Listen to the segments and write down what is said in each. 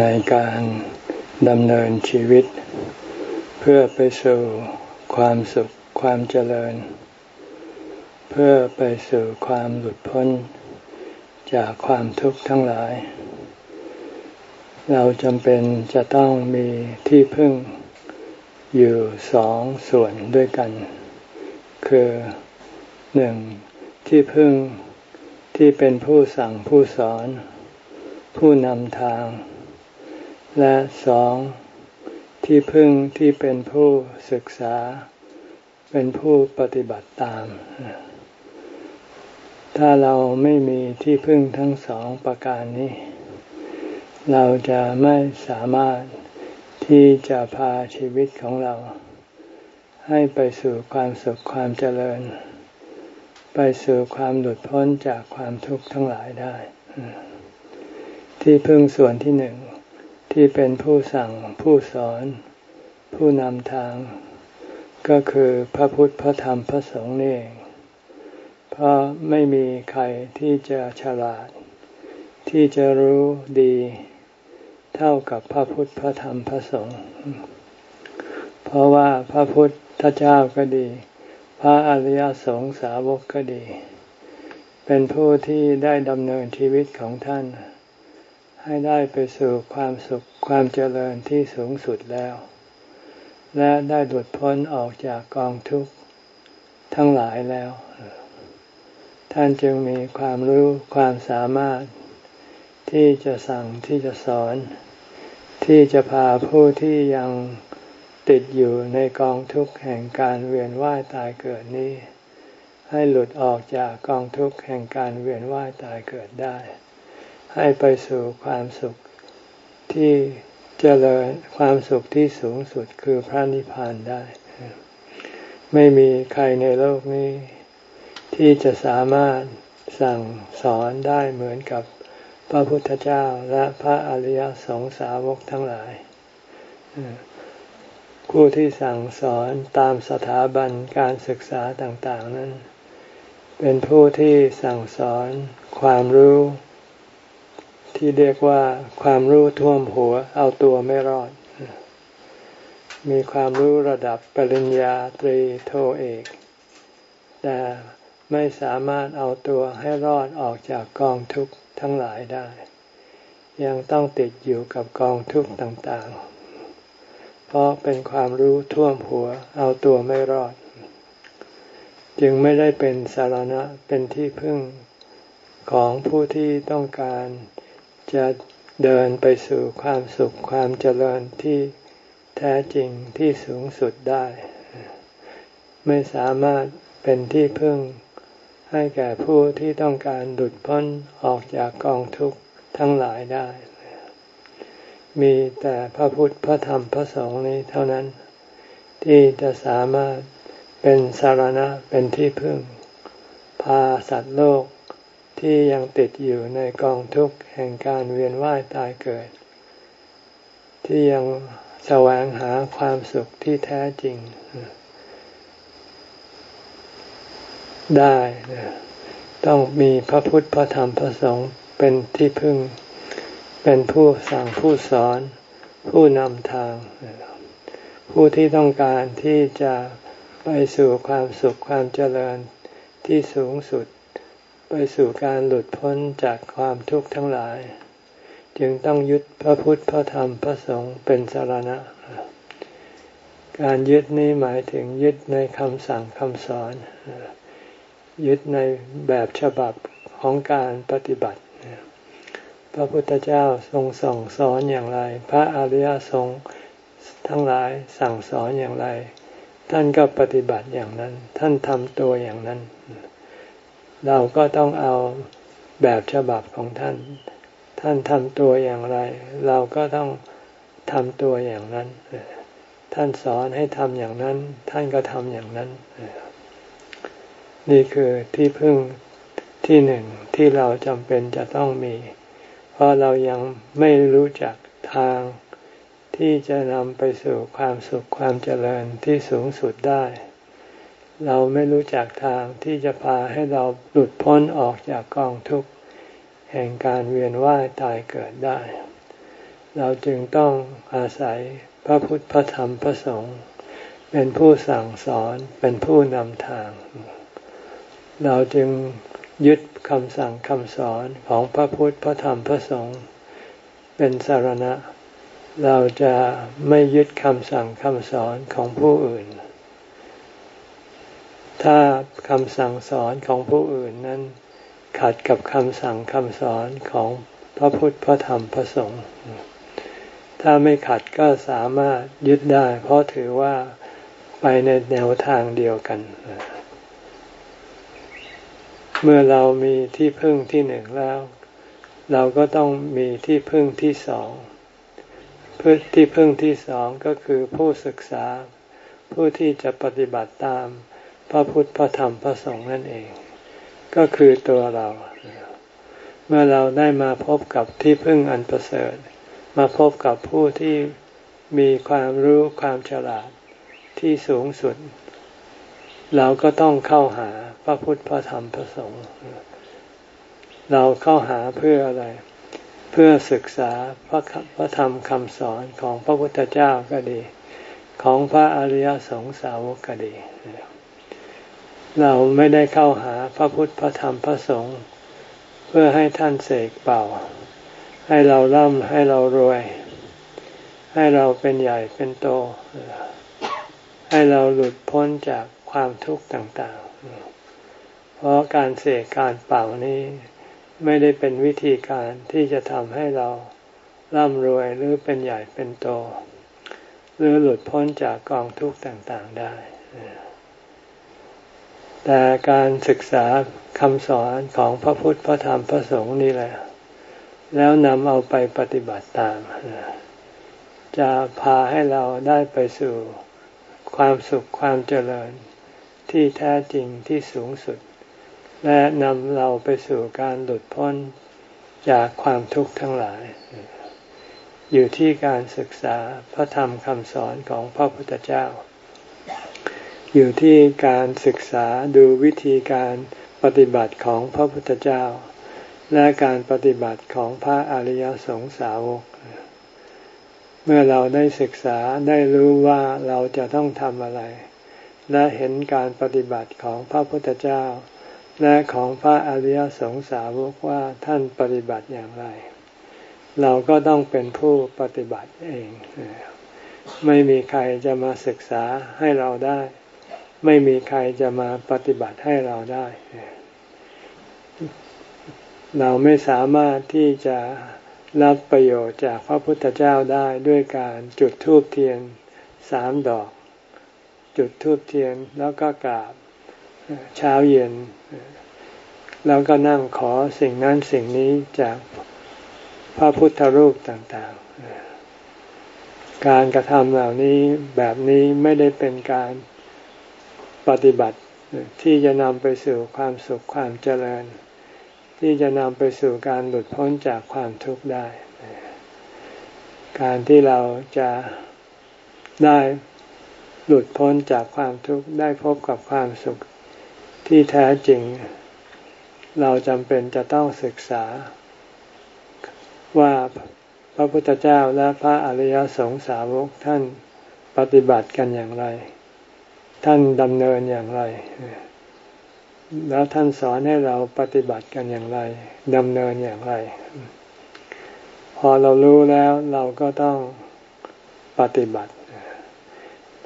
ในการดำเนินชีวิต เพื่อไปสู่ความสุขความเจริญ เพื่อไปสู่ความหลุดพ้นจากความทุกข์ทั้งหลาย เราจำเป็นจะต้องมีที่พึ่งอยู่สองส่วนด้วยกัน คือหนึ่งที่พึ่งที่เป็นผู้สั่งผู้สอน ผู้นำทาง และสองที่พึ่งที่เป็นผู้ศึกษา เป็นผู้ปฏิบัติตาม ถ้าเราไม่มีที่พึ่งทั้งสองประการนี้ เราจะไม่สามารถที่จะพาชีวิตของเรา ให้ไปสู่ความสุขความเจริญ ไปสู่ความหลุดพ้นจากความทุกข์ทั้งหลายได้ ที่พึ่งส่วนที่หนึ่ง ที่เป็นผู้สั่งผู้สอน ผู้นำทาง ก็คือพระพุทธพระธรรมพระสงฆ์นี่เองเพราะไม่มีใครที่จะฉลาด ที่จะรู้ดี เท่ากับพระพุทธพระธรรมพระสงฆ์เพราะว่าพระพุทธเจ้าก็ดี พระอริยสงสาวกก็ดี เป็นผู้ที่ได้ดำเนินชีวิตของท่าน ให้ได้ไปสู่ความสุขความเจริญที่สูงสุดแล้ว และได้หลุดพ้นออกจากกองทุกข์ทั้งหลายแล้ว ท่านจึงมีความรู้ความสามารถที่จะสั่งที่จะสอน ที่จะพาผู้ที่ยังติดอยู่ในกองทุกข์แห่งการเวียนว่ายตายเกิดนี้ ให้หลุดออกจากกองทุกข์แห่งการเวียนว่ายตายเกิดได้ ให้ไปสู่ความสุขที่เจริญความสุขที่สูงสุดคือพระนิพพานได้ ไม่มีใครในโลกนี้ ที่จะสามารถสั่งสอนได้เหมือนกับพระพุทธเจ้าและพระอริยสงสาวกทั้งหลายผู้ที่สั่งสอนตามสถาบันการศึกษาต่าง ๆ นั้น เป็นผู้ที่สั่งสอนความรู้ ที่เรียกว่าความรู้ท่วมหัว เอาตัวไม่รอด มีความรู้ระดับปริญญาตรีโทเอก แต่ไม่สามารถเอาตัวให้รอดออกจากกองทุกข์ทั้งหลายได้ ยังต้องติดอยู่กับกองทุกข์ต่างๆ เพราะเป็นความรู้ท่วมหัว เอาตัวไม่รอด จึงไม่ได้เป็นสารณะเป็นที่พึ่งของผู้ที่ต้องการ จะเดินไปสู่ความสุขความเจริญที่แท้จริงที่สูงสุดได้ ไม่สามารถเป็นที่พึ่งให้แก่ผู้ที่ต้องการหลุดพ้นออกจากกองทุกข์ทั้งหลายได้ มีแต่พระพุทธพระธรรมพระสงฆ์นี้เท่านั้น ที่จะสามารถเป็นสารณะเป็นที่พึ่ง พาสัตว์โลก ที่ยังติดอยู่ในกองทุกข์แห่งการเวียนว่ายตายเกิด ที่ยังแสวงหาความสุขที่แท้จริง ได้ต้องมีพระพุทธพระธรรมพระสงฆ์เป็นที่พึ่ง เป็นผู้สั่งผู้สอน ผู้นำทาง ผู้ที่ต้องการที่จะไปสู่ความสุขความเจริญที่สูงสุด ไปสู่การหลุดพ้นจากความทุกข์ทั้งหลาย จึงต้องยึดพระพุทธพระธรรมพระสงฆ์เป็นสารณะ การยึดนี้หมายถึงยึดในคำสั่งคำสอน ยึดในแบบฉบับของการปฏิบัติ พระพุทธเจ้าทรงสั่งสอนอย่างไร พระอริยสงฆ์ทั้งหลายสั่งสอนอย่างไร ท่านก็ปฏิบัติอย่างนั้น ท่านทำตัวอย่างนั้นเเราก็ต้องเอาแบบฉบับของท่าน ท่านทำตัวอย่างไร เราก็ต้องทำตัวอย่างนั้น ท่านสอนให้ทำอย่างนั้น ท่านก็ทำอย่างนั้น นี่คือที่พึ่งที่หนึ่งที่เราจำเป็นจะต้องมี เพราะเรายังไม่รู้จักทางที่จะนำไปสู่ความสุขความเจริญที่สูงสุดได้ เราไม่รู้จักทางที่จะพาให้เราหลุดพ้นออกจากกองทุกข์แห่งการเวียนว่ายตายเกิดได้ เราจึงต้องอาศัยพระพุทธพระธรรมพระสงฆ์เป็นผู้สั่งสอนเป็นผู้นำทาง เราจึงยึดคำสั่งคำสอนของพระพุทธพระธรรมพระสงฆ์เป็นสารณะ เราจะไม่ยึดคำสั่งคำสอนของผู้อื่น ถ้าคำสั่งสอนของผู้อื่นนั้น ขัดกับคำสั่งคำสอนของพระพุทธพระธรรมพระสงฆ์ถ้าไม่ขัดก็สามารถยึดได้ เพราะถือว่าไปในแนวทางเดียวกัน เมื่อเรามีที่พึ่งที่หนึ่งแล้ว เราก็ต้องมีที่พึ่งที่สองพื่ที่พึ่งที่สองก็คือผู้ศึกษาผู้ที่จะปฏิบัติตาม ระพุทธพระธรรมพระสงฆ์นั่นเอง ก็คือตัวเรา เมื่อเราได้มาพบกับที่พึ่งอันประเสริฐ มาพบกับผู้ที่มีความรู้ความฉลาดที่สูงสุด เราก็ต้องเข้าหาพระพุทธพระธรรมพระสงฆ์เราเข้าหาเพื่ออะไร เพื่อศึกษาพระพระธรรมคำสอนของพระพุทธเจ้าก็ดี ของพระอริยสงสาวกก็ดี เราไม่ได้เข้าหาพระพุทธพระธรรมพระสงฆ์เพื่อให้ท่านเสกเป่า ให้เราร่ำให้เรารวย ให้เราเป็นใหญ่เป็นโต ให้เราหลุดพ้นจากความทุกข์ต่างๆ เพราะการเสกการเป่านี้ไม่ได้เป็นวิธีการที่จะทำให้เราร่ำรวยหรือเป็นใหญ่เป็นโต หรือหลุดพ้นจากกองทุกข์ต่างๆได้ แต่การศึกษาคำสอนของพระพุทธพระธรรมพระสงฆ์นี่แหละ แล้วนำเอาไปปฏิบัติตาม จะพาให้เราได้ไปสู่ความสุขความเจริญที่แท้จริงที่สูงสุด และนำเราไปสู่การหลุดพ้นจากความทุกข์ทั้งหลาย อยู่ที่การศึกษาพระธรรมคำสอนของพระพุทธเจ้า อยู่ที่การศึกษาดูวิธีการปฏิบัติของพระพุทธเจ้า และการปฏิบัติของพระอริยสงสาวก เมื่อเราได้ศึกษาได้รู้ว่าเราจะต้องทำอะไร และเห็นการปฏิบัติของพระพุทธเจ้า และของพระอริยสงสาวกว่าท่านปฏิบัติอย่างไร เราก็ต้องเป็นผู้ปฏิบัติเอง ไม่มีใครจะมาศึกษาให้เราได้ ไม่มีใครจะมาปฏิบัติให้เราได้ เราไม่สามารถที่จะรับประโยชน์จากพระพุทธเจ้าได้ด้วยการจุดธูปเทียนสามดอก จุดธูปเทียนแล้วก็กราบเช้าเย็น แล้วก็นั่งขอสิ่งนั้นสิ่งนี้จากพระพุทธรูปต่างๆ การกระทำเหล่านี้แบบนี้ไม่ได้เป็นการ ปฏิบัติที่จะนำไปสู่ความสุขความเจริญ ที่จะนำไปสู่การหลุดพ้นจากความทุกข์ได้ การที่เราจะได้หลุดพ้นจากความทุกข์ได้พบกับความสุขที่แท้จริง เราจำเป็นจะต้องศึกษา ว่าพระพุทธเจ้าและพระอริยสงสาวกท่านปฏิบัติกันอย่างไร ท่านดำเนินอย่างไร แล้วท่านสอนให้เราปฏิบัติกันอย่างไรดำเนินอย่างไร พอเรารู้แล้วเราก็ต้องปฏิบัติ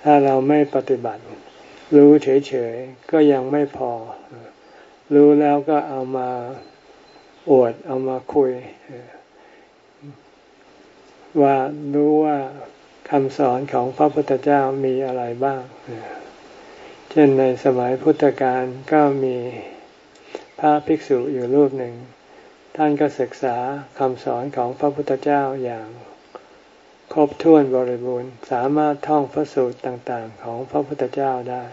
ถ้าเราไม่ปฏิบัติ รู้เฉยๆก็ยังไม่พอ รู้แล้วก็เอามาอวดเอามาคุย ว่ารู้ว่าคำสอนของพระพุทธเจ้ามีอะไรบ้าง ช่นในสมัยพุทธกาลก็มีพระภิกษุอยู่รูปหนึ่ง ท่านก็ศึกษาคำสอนของพระพุทธเจ้าอย่างครบถ้วนบริบูรณ์สามารถท่องพระสูตรต่างๆ ของพระพุทธเจ้าได้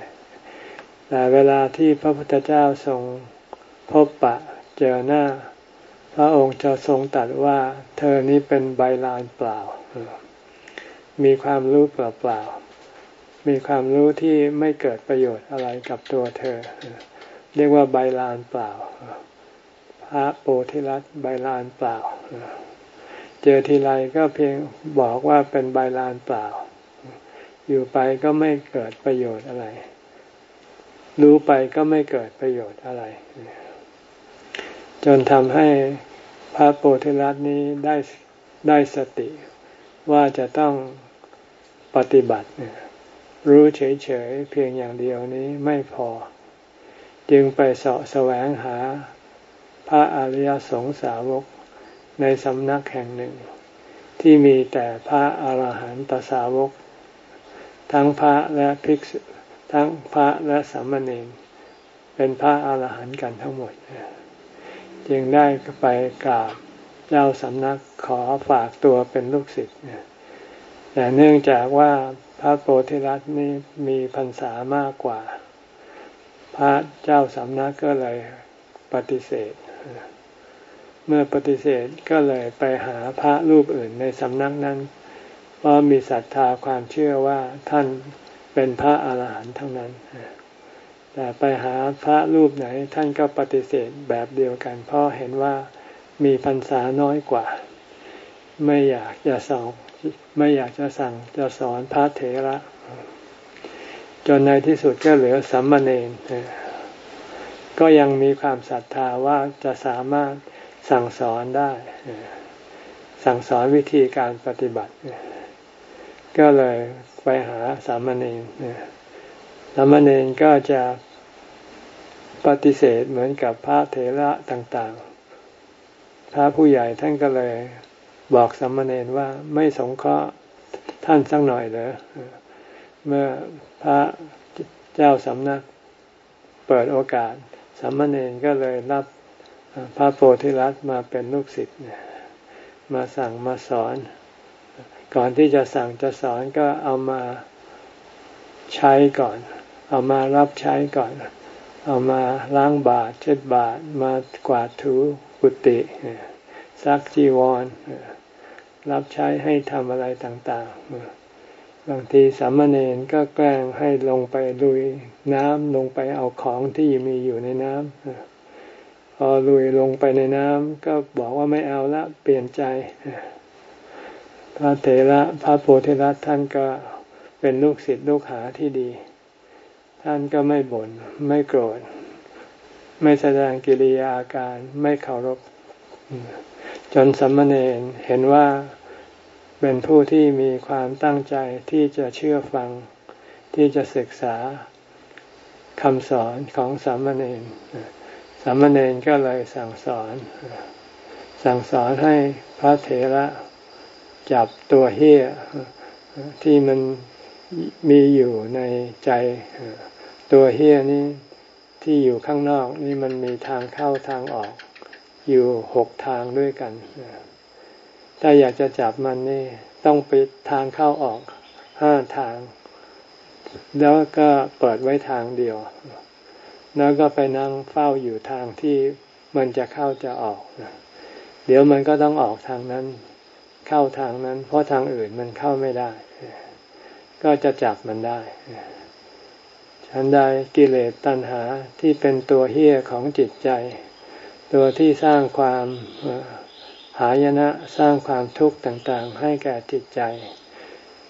แต่เวลาที่พระพุทธเจ้าทรงพบปะเจอหน้า พระองค์จะทรงตัดว่า เธอนี้เป็นใบลานเปล่า มีความรู้เปล่าๆ มีความรู้ที่ไม่เกิดประโยชน์อะไรกับตัวเธอ เรียกว่าใบลานเปล่า พระโปธิรัตใบลานเปล่า เจอทีไรก็เพียงบอกว่าเป็นใบลานเปล่า อยู่ไปก็ไม่เกิดประโยชน์อะไร รู้ไปก็ไม่เกิดประโยชน์อะไร จนทำให้พระโพธิรัตน์นี้ได้ได้สติว่าจะต้องปฏิบัติ รู้เฉยๆเพียงอย่างเดียวนี้ไม่พอ จึงไปเสาะแสวงหา พระอริยสงสาวกในสำนักแห่งหนึ่ง ที่มีแต่พระอาหารหันตสาวก ทั้งพระและภิกษุทั้งพระและสามเณรเป็นพระอาหารหันต์กันทั้งหมด จึงได้ไปกราบเจ้าสำนักขอฝากตัวเป็นลูกศิษย์แต่เนื่องจากว่า ระโพธิรัตน์นี้มีพรรษามากกว่า พระเจ้าสำนักก็เลยปฏิเสธ เมื่อปฏิเสธก็เลยไปหาพระรูปอื่นในสำนักนั้น เพราะมีศรัทธาความเชื่อว่าท่านเป็นพระอาหารหันต์ทั้งนั้น แต่ไปหาพระรูปไหนท่านก็ปฏิเสธแบบเดียวกันเพราะเห็นว่ามีพรรษาน้อยกว่า ไม่อยากจะสอน ไม่อยากจะสั่งจะสอนพระเถระ จนในที่สุดก็เหลือสัมมาเนนก็ยังมีความศรัทธาว่าจะสามารถสั่งสอนได้ สั่งสอนวิธีการปฏิบัติ ก็เลยไปหาสามเณรสามเณรก็จะปฏิเสธเหมือนกับพระเถระต่าง ๆ พระผู้ใหญ่ท่านก็เลย บอกสามมาเณรว่าไม่สงเคราะห์ท่านสักหน่อยเลยเมื่อพระเจ้าสำนักเปิดโอกาสสามมาเณรก็เลยรับพระโพธิรัตมาเป็นลูกศิษย์มาสั่งมาสอน ก่อนที่จะสั่งจะสอนก็เอามาใช้ก่อน เอามารับใช้ก่อน เอามาล้างบาตรเช็ดบาตรมากวาดถูกุฏิ ซักจีวร รับใช้ให้ทำอะไรต่างๆ บางทีสามเณรก็แกล้งให้ลงไปลุยน้ำลงไปเอาของที่มีอยู่ในน้ำพอลุยลงไปในน้ำก็บอกว่าไม่เอาละเปลี่ยนใจ พระเถระพระโพธิรัตท่านก็เป็นลูกศิษย์ลูกหาที่ดี ท่านก็ไม่บน่นไม่โกรธ ไม่แสดงกิริยาอาการไม่เคารพ จนสัมมาเนรเห็นว่าเป็นผู้ที่มีความตั้งใจที่จะเชื่อฟังที่จะศึกษาคำสอนของสามเณรสามเณรก็เลยสั่งสอน สั่งสอนให้พระเถระจับตัวเฮี้ยที่มันมีอยู่ในใจ ตัวเฮี้ยนี้ที่อยู่ข้างนอกนี่มันมีทางเข้าทางออก อยู่หกทางด้วยกัน ถ้าอยากจะจับมันนี่ ต้องไปทางเข้าออกห้าทาง แล้วก็เปิดไว้ทางเดียว แล้วก็ไปนั่งเฝ้าอยู่ทางที่มันจะเข้าจะออก เดี๋ยวมันก็ต้องออกทางนั้น เข้าทางนั้น เพราะทางอื่นมันเข้าไม่ได้ ก็จะจับมันได้ฉันใดกิเลสตัณหาที่เป็นตัวเฮี้ยของจิตใจ ตัวที่สร้างความหายนะสร้างความทุกข์ต่างๆ ให้แก่จิตใจ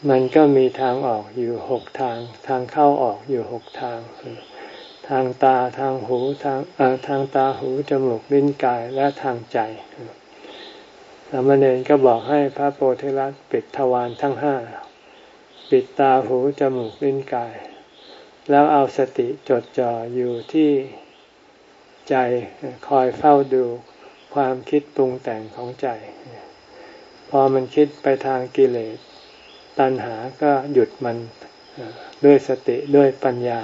มันก็มีทางออกอยู่หกทาง ทางเข้าออกอยู่หกทาง ทางตาทางหูทางทางตาหูจมูกลิ้นกายและทางใจสามเณรก็บอกให้พระโพธิรัตปิดทวารทั้งห้าปิดตาหูจมูกลิ้นกาย แล้วเอาสติจดจ่ออยู่ที่ ใจคอยเฝ้าดูความคิดปรุงแต่งของใจ พอมันคิดไปทางกิเลส ตัณหาก็หยุดมันด้วยสติด้วยปัญญา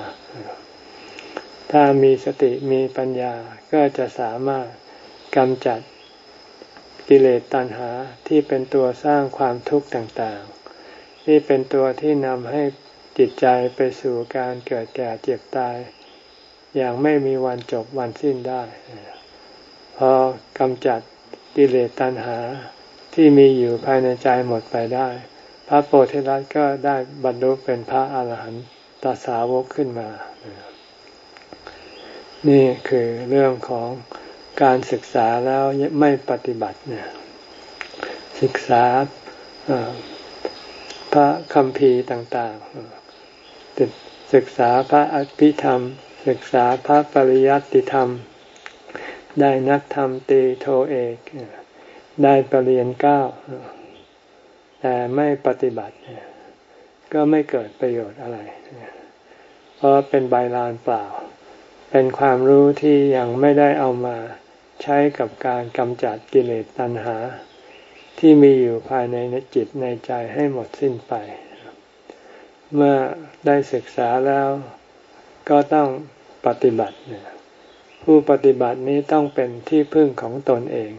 ถ้ามีสติมีปัญญาก็จะสามารถกำจัดกิเลสตัณหาที่เป็นตัวสร้างความทุกข์ต่างๆ ที่เป็นตัวที่นำให้จิตใจไปสู่การเกิดแก่เจ็บตาย อย่างไม่มีวันจบวันสิ้นได้ พอกำจัดกิเลสตัณหาที่มีอยู่ภายในใจหมดไปได้ พระโพธิรัตก็ได้บรรลุเป็นพระอาหารหันตสาวกขึ้นมา นี่คือเรื่องของการศึกษาแล้วไม่ปฏิบัติเนี่ยศึกษาพระคำพีต่างๆศึกษาพระอภิธรรม ศึกษาพระปริยัติธรรม ได้นักธรรมตีโทเอก ได้ปรริญญาเก้า แต่ไม่ปฏิบัติ ก็ไม่เกิดประโยชน์อะไร เพราะเป็นใบลานเปล่า เป็นความรู้ที่ยังไม่ได้เอามาใช้กับการกำจัดกิเลสตัณหา ที่มีอยู่ภายในจิตในใจให้หมดสิ้นไป เมื่อได้ศึกษาแล้ว ก็ต้องปฏิบัติ ผู้ปฏิบัตินี้ต้องเป็นที่พึ่งของตนเอง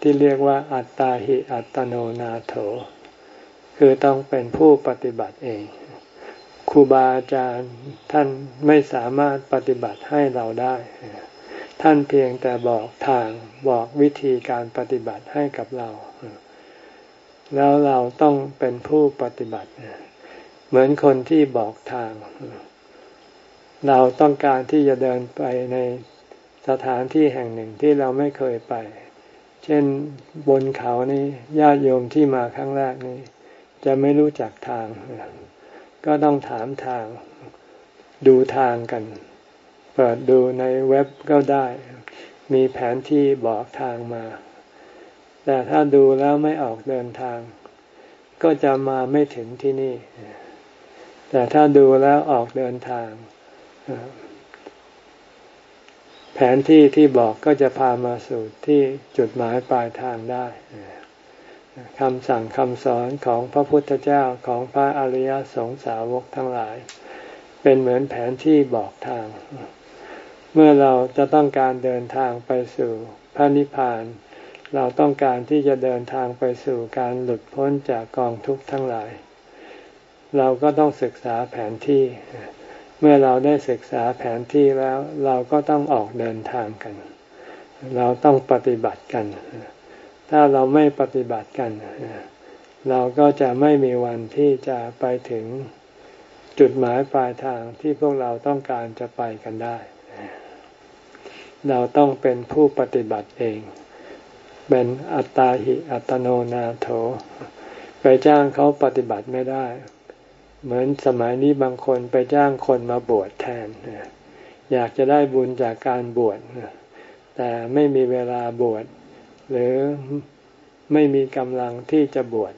ที่เรียกว่าอัตตาหิอัตโนนาโถ คือต้องเป็นผู้ปฏิบัติเองครูบาอาจารย์ท่านไม่สามารถปฏิบัติให้เราได้ ท่านเพียงแต่บอกทางบอกวิธีการปฏิบัติให้กับเรา แล้วเราต้องเป็นผู้ปฏิบัติ เหมือนคนที่บอกทาง เราต้องการที่จะเดินไปในสถานที่แห่งหนึ่งที่เราไม่เคยไป เช่นบนเขานี้ญาติโยมที่มาครั้งแรกนี้ จะไม่รู้จักทาง ก็ต้องถามทาง ดูทางกัน เปิดดูในเว็บก็ได้ มีแผนที่บอกทางมา แต่ถ้าดูแล้วไม่ออกเดินทาง ก็จะมาไม่ถึงที่นี่ แต่ถ้าดูแล้วออกเดินทาง แผนที่ที่บอกก็จะพามาสู่ที่จุดหมายปลายทางได้คำสั่งคำสอนของพระพุทธเจ้าของพระอริยสงสาวกทั้งหลาย เป็นเหมือนแผนที่บอกทาง เมื่อเราจะต้องการเดินทางไปสู่พระนิพพาน เราต้องการที่จะเดินทางไปสู่การหลุดพ้นจากกองทุกข์ทั้งหลาย เราก็ต้องศึกษาแผนที่ เมื่อเราได้ศึกษาแผนที่แล้ว เราก็ต้องออกเดินทางกัน เราต้องปฏิบัติกัน ถ้าเราไม่ปฏิบัติกัน เราก็จะไม่มีวันที่จะไปถึงจุดหมายปลายทางที่พวกเราต้องการจะไปกันได้ เราต้องเป็นผู้ปฏิบัติเอง เป็นอัตตาหิอัตโนนาโถ ไปจ้างเขาปฏิบัติไม่ได้ เหมือนสมัยนี้บางคนไปจ้างคนมาบวชแทน อยากจะได้บุญจากการบวชแต่ไม่มีเวลาบวชหรือไม่มีกำลังที่จะบวช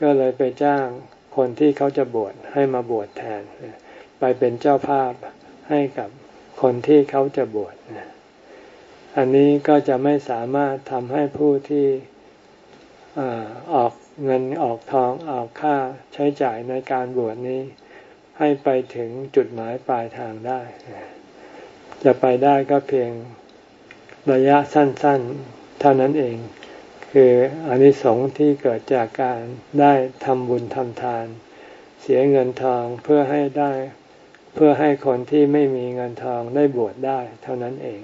ก็เลยไปจ้างคนที่เขาจะบวชให้มาบวชแทน ไปเป็นเจ้าภาพให้กับคนที่เขาจะบวชอันนี้ก็จะไม่สามารถทำให้ผู้ที่ออก เงินออกทองออกค่าใช้จ่ายในการบวชนี้ ให้ไปถึงจุดหมายปลายทางได้ จะไปได้ก็เพียงระยะสั้น ๆ เท่านั้นเอง คืออนิสงส์ที่เกิดจากการได้ทำบุญทำทาน เสียเงินทองเพื่อให้ได้เพื่อให้คนที่ไม่มีเงินทองได้บวชได้ เท่านั้นเอง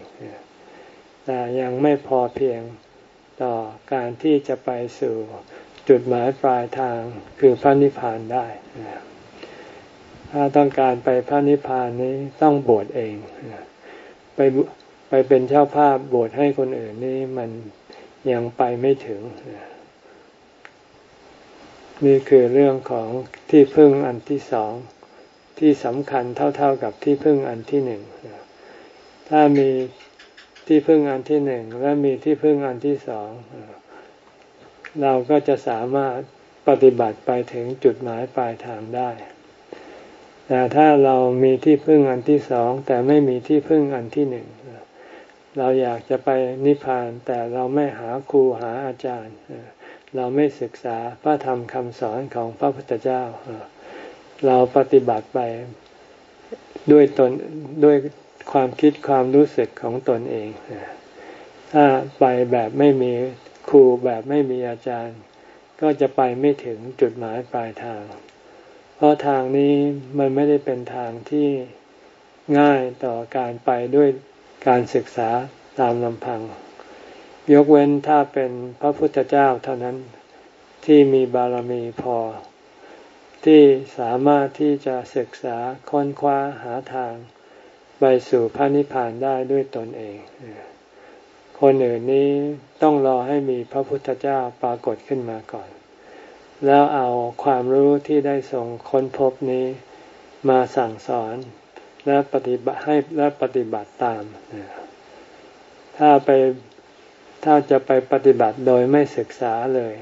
แต่ยังไม่พอเพียงต่อการที่จะไปสู่ จุดหมายปลายทางคือพระนิพพานได้ ถ้าต้องการไปพระนิพพานนี้ต้องบวชเอง ไปไปเป็นเจ้าภาพบวชให้คนอื่นนี่มันยังไปไม่ถึง นี่คือเรื่องของที่พึ่งอันที่สองที่สำคัญเท่า ๆกับที่พึ่งอันที่หนึ่ง ถ้ามีที่พึ่งอันที่หนึ่งและมีที่พึ่งอันที่สอง เราก็จะสามารถปฏิบัติไปถึงจุดหมายปลายทางได้ แต่ถ้าเรามีที่พึ่งอันที่สองแต่ไม่มีที่พึ่งอันที่หนึ่งเราอยากจะไปนิพพานแต่เราไม่หาครูหาอาจารย์ เราไม่ศึกษาพระธรรมคำสอนของพระพุทธเจ้า เราปฏิบัติไปด้วยตนด้วยความคิดความรู้สึกของตนเอง ถ้าไปแบบไม่มี ครูแบบไม่มีอาจารย์ ก็จะไปไม่ถึงจุดหมายปลายทาง เพราะทางนี้มันไม่ได้เป็นทางที่ง่ายต่อการไปด้วยการศึกษาตามลำพัง ยกเว้นถ้าเป็นพระพุทธเจ้าเท่านั้นที่มีบารมีพอ ที่สามารถที่จะศึกษาค้นคว้าหาทาง ไปสู่พระนิพพานได้ด้วยตนเอง คนอื่นนี้ต้องรอให้มีพระพุทธเจ้าปรากฏขึ้นมาก่อน แล้วเอาความรู้ที่ได้ส่งค้นพบนี้มาสั่งสอนและปฏิบัติให้และปฏิบัติตาม ถ้าไปถ้าจะไปปฏิบัติโดยไม่ศึกษาเลย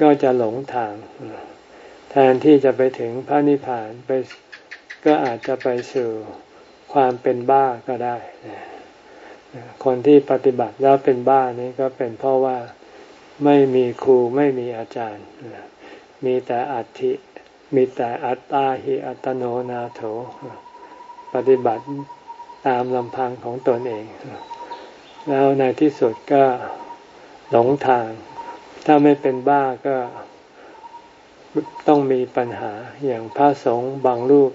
ก็จะหลงทาง แทนที่จะไปถึงพระนิพพานไปก็อาจจะไปสู่ความเป็นบ้าก็ได้ คนที่ปฏิบัติแล้วเป็นบ้านี้ก็เป็นเพราะว่าไม่มีครูไม่มีอาจารย์ มีแต่อัติ มีแต่อัตตาหิอัตโนนาโถ ปฏิบัติตามลำพังของตนเอง แล้วในที่สุดก็หลงทาง ถ้าไม่เป็นบ้าก็ต้องมีปัญหาอย่างพระสงฆ์บางรูป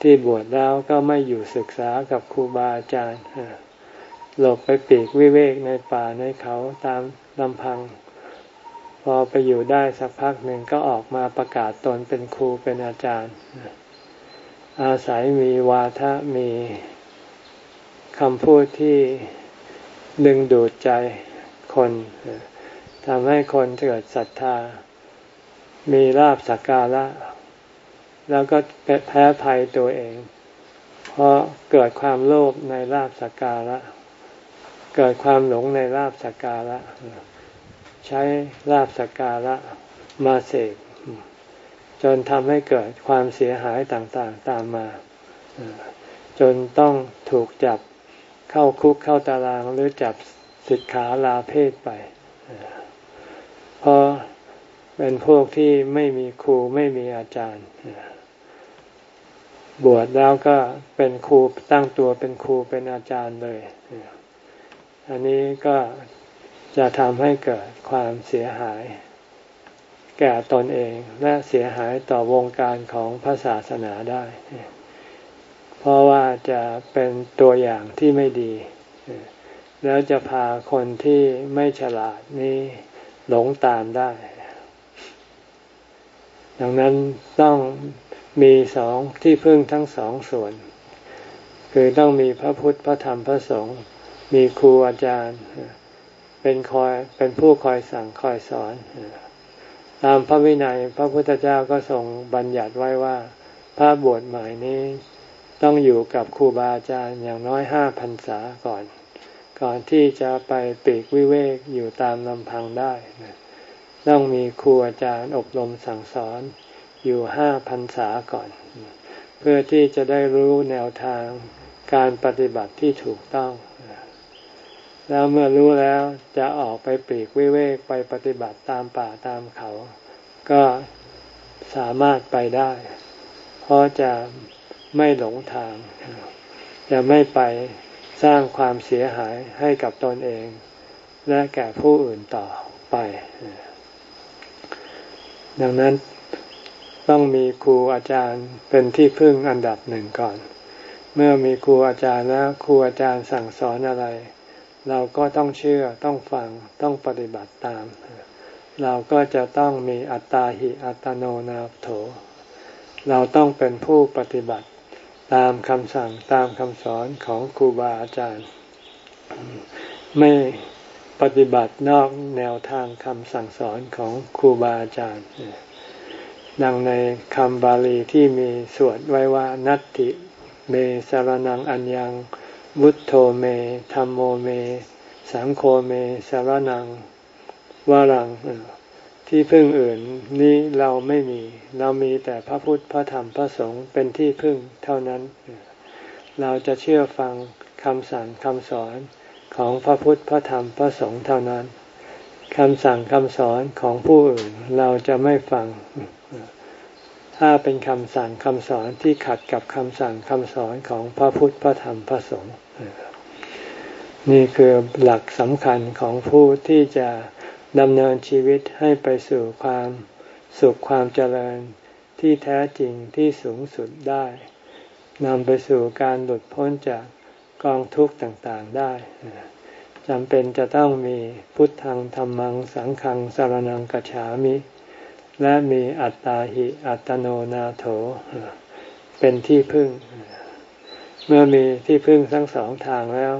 ที่บวชแล้วก็ไม่อยู่ศึกษากับครูบาอาจารย์ หลบไปปีกวิเวกในป่าในเขาตามลำพัง พอไปอยู่ได้สักพักหนึ่งก็ออกมาประกาศตนเป็นครูเป็นอาจารย์ อาศัยมีวาทะมีคำพูดที่ดึงดูดใจคนทำให้คนเกิดศรัทธา มีลาบสักการะ แล้วก็แพ้ภัยตัวเอง เพราะเกิดความโลภในลาบสักการะ เกิดความหลงในลาบสักการะ ใช้ลาบสักการะมาเสกจนทำให้เกิดความเสียหายต่างๆตามมา จนต้องถูกจับเข้าคุกเข้าตารางหรือจับสิทขาลาเพศไป เพราะเป็นพวกที่ไม่มีครูไม่มีอาจารย์ บวชแล้วก็เป็นครูตั้งตัวเป็นครูเป็นอาจารย์เลย อันนี้ก็จะทำให้เกิดความเสียหาย แก่ตนเองและเสียหายต่อวงการของพระศาสนาได้ เพราะว่าจะเป็นตัวอย่างที่ไม่ดี แล้วจะพาคนที่ไม่ฉลาดนี้หลงตามได้ ดังนั้นต้องมีสองที่พึ่งทั้งสองส่วน คือต้องมีพระพุทธพระธรรมพระสงฆ์ มีครูอาจารย์ เป็นคอยเป็นผู้คอยสั่งคอยสอน ตามพระวินัยพระพุทธเจ้าก็ทรงบัญญัติไว้ว่า พระบวชใหม่นี้ต้องอยู่กับครูบาอาจารย์อย่างน้อยห้าพรรษาก่อน ก่อนที่จะไปปีกวิเวกอยู่ตามลำพังได้ต้องมีครูอาจารย์อบรมสั่งสอนอยู่ห้าพรรษาก่อน เพื่อที่จะได้รู้แนวทางการปฏิบัติที่ถูกต้อง แล้วเมื่อรู้แล้วจะออกไปปีกวิเวกไปปฏิบัติตามป่าตามเขา ก็สามารถไปได้ เพราะจะไม่หลงทาง จะไม่ไปสร้างความเสียหายให้กับตนเอง และแก่ผู้อื่นต่อไป ดังนั้นต้องมีครูอาจารย์เป็นที่พึ่งอันดับหนึ่งก่อน เมื่อมีครูอาจารย์แล้วครูอาจารย์สั่งสอนอะไร เราก็ต้องเชื่อต้องฟังต้องปฏิบัติตาม เราก็จะต้องมีอัตตาหิอัตโนนาโถ เราต้องเป็นผู้ปฏิบัติตามคำสั่งตามคำสอนของครูบาอาจารย์ ไม่ปฏิบัตินอกแนวทางคำสั่งสอนของครูบาอาจารย์ ดังในคำบาลีที่มีสวดไว้ว่านัตติเมสารนังอัญญัง วุฒโธเมธรรมโมเม สังโฆเมสารนังวารังที่พึ่งอื่นนี้เราไม่มี เรามีแต่พระพุทธพระธรรมพระสงฆ์เป็นที่พึ่งเท่านั้น เราจะเชื่อฟังคำสั่งคำสอนของพระพุทธพระธรรมพระสงฆ์เท่านั้นคำสั่งคำสอนของผู้อื่นเราจะไม่ฟัง ถ้าเป็นคำสั่งคำสอนที่ขัดกับคำสั่งคำสอนของพระพุทธพระธรรมพระสงฆ์นี่คือหลักสำคัญของผู้ที่จะดำเนินชีวิตให้ไปสู่ความสุขความเจริญที่แท้จริงที่สูงสุดได้นำไปสู่การหลุดพ้นจากกองทุกข์ต่างๆได้จำเป็นจะต้องมีพุทธังธรรมังสังฆังสารนังกัจฉามิ และมีอัตตาหิอัตโนนาโถ เป็นที่พึ่ง เมื่อมีที่พึ่งทั้งสองทางแล้ว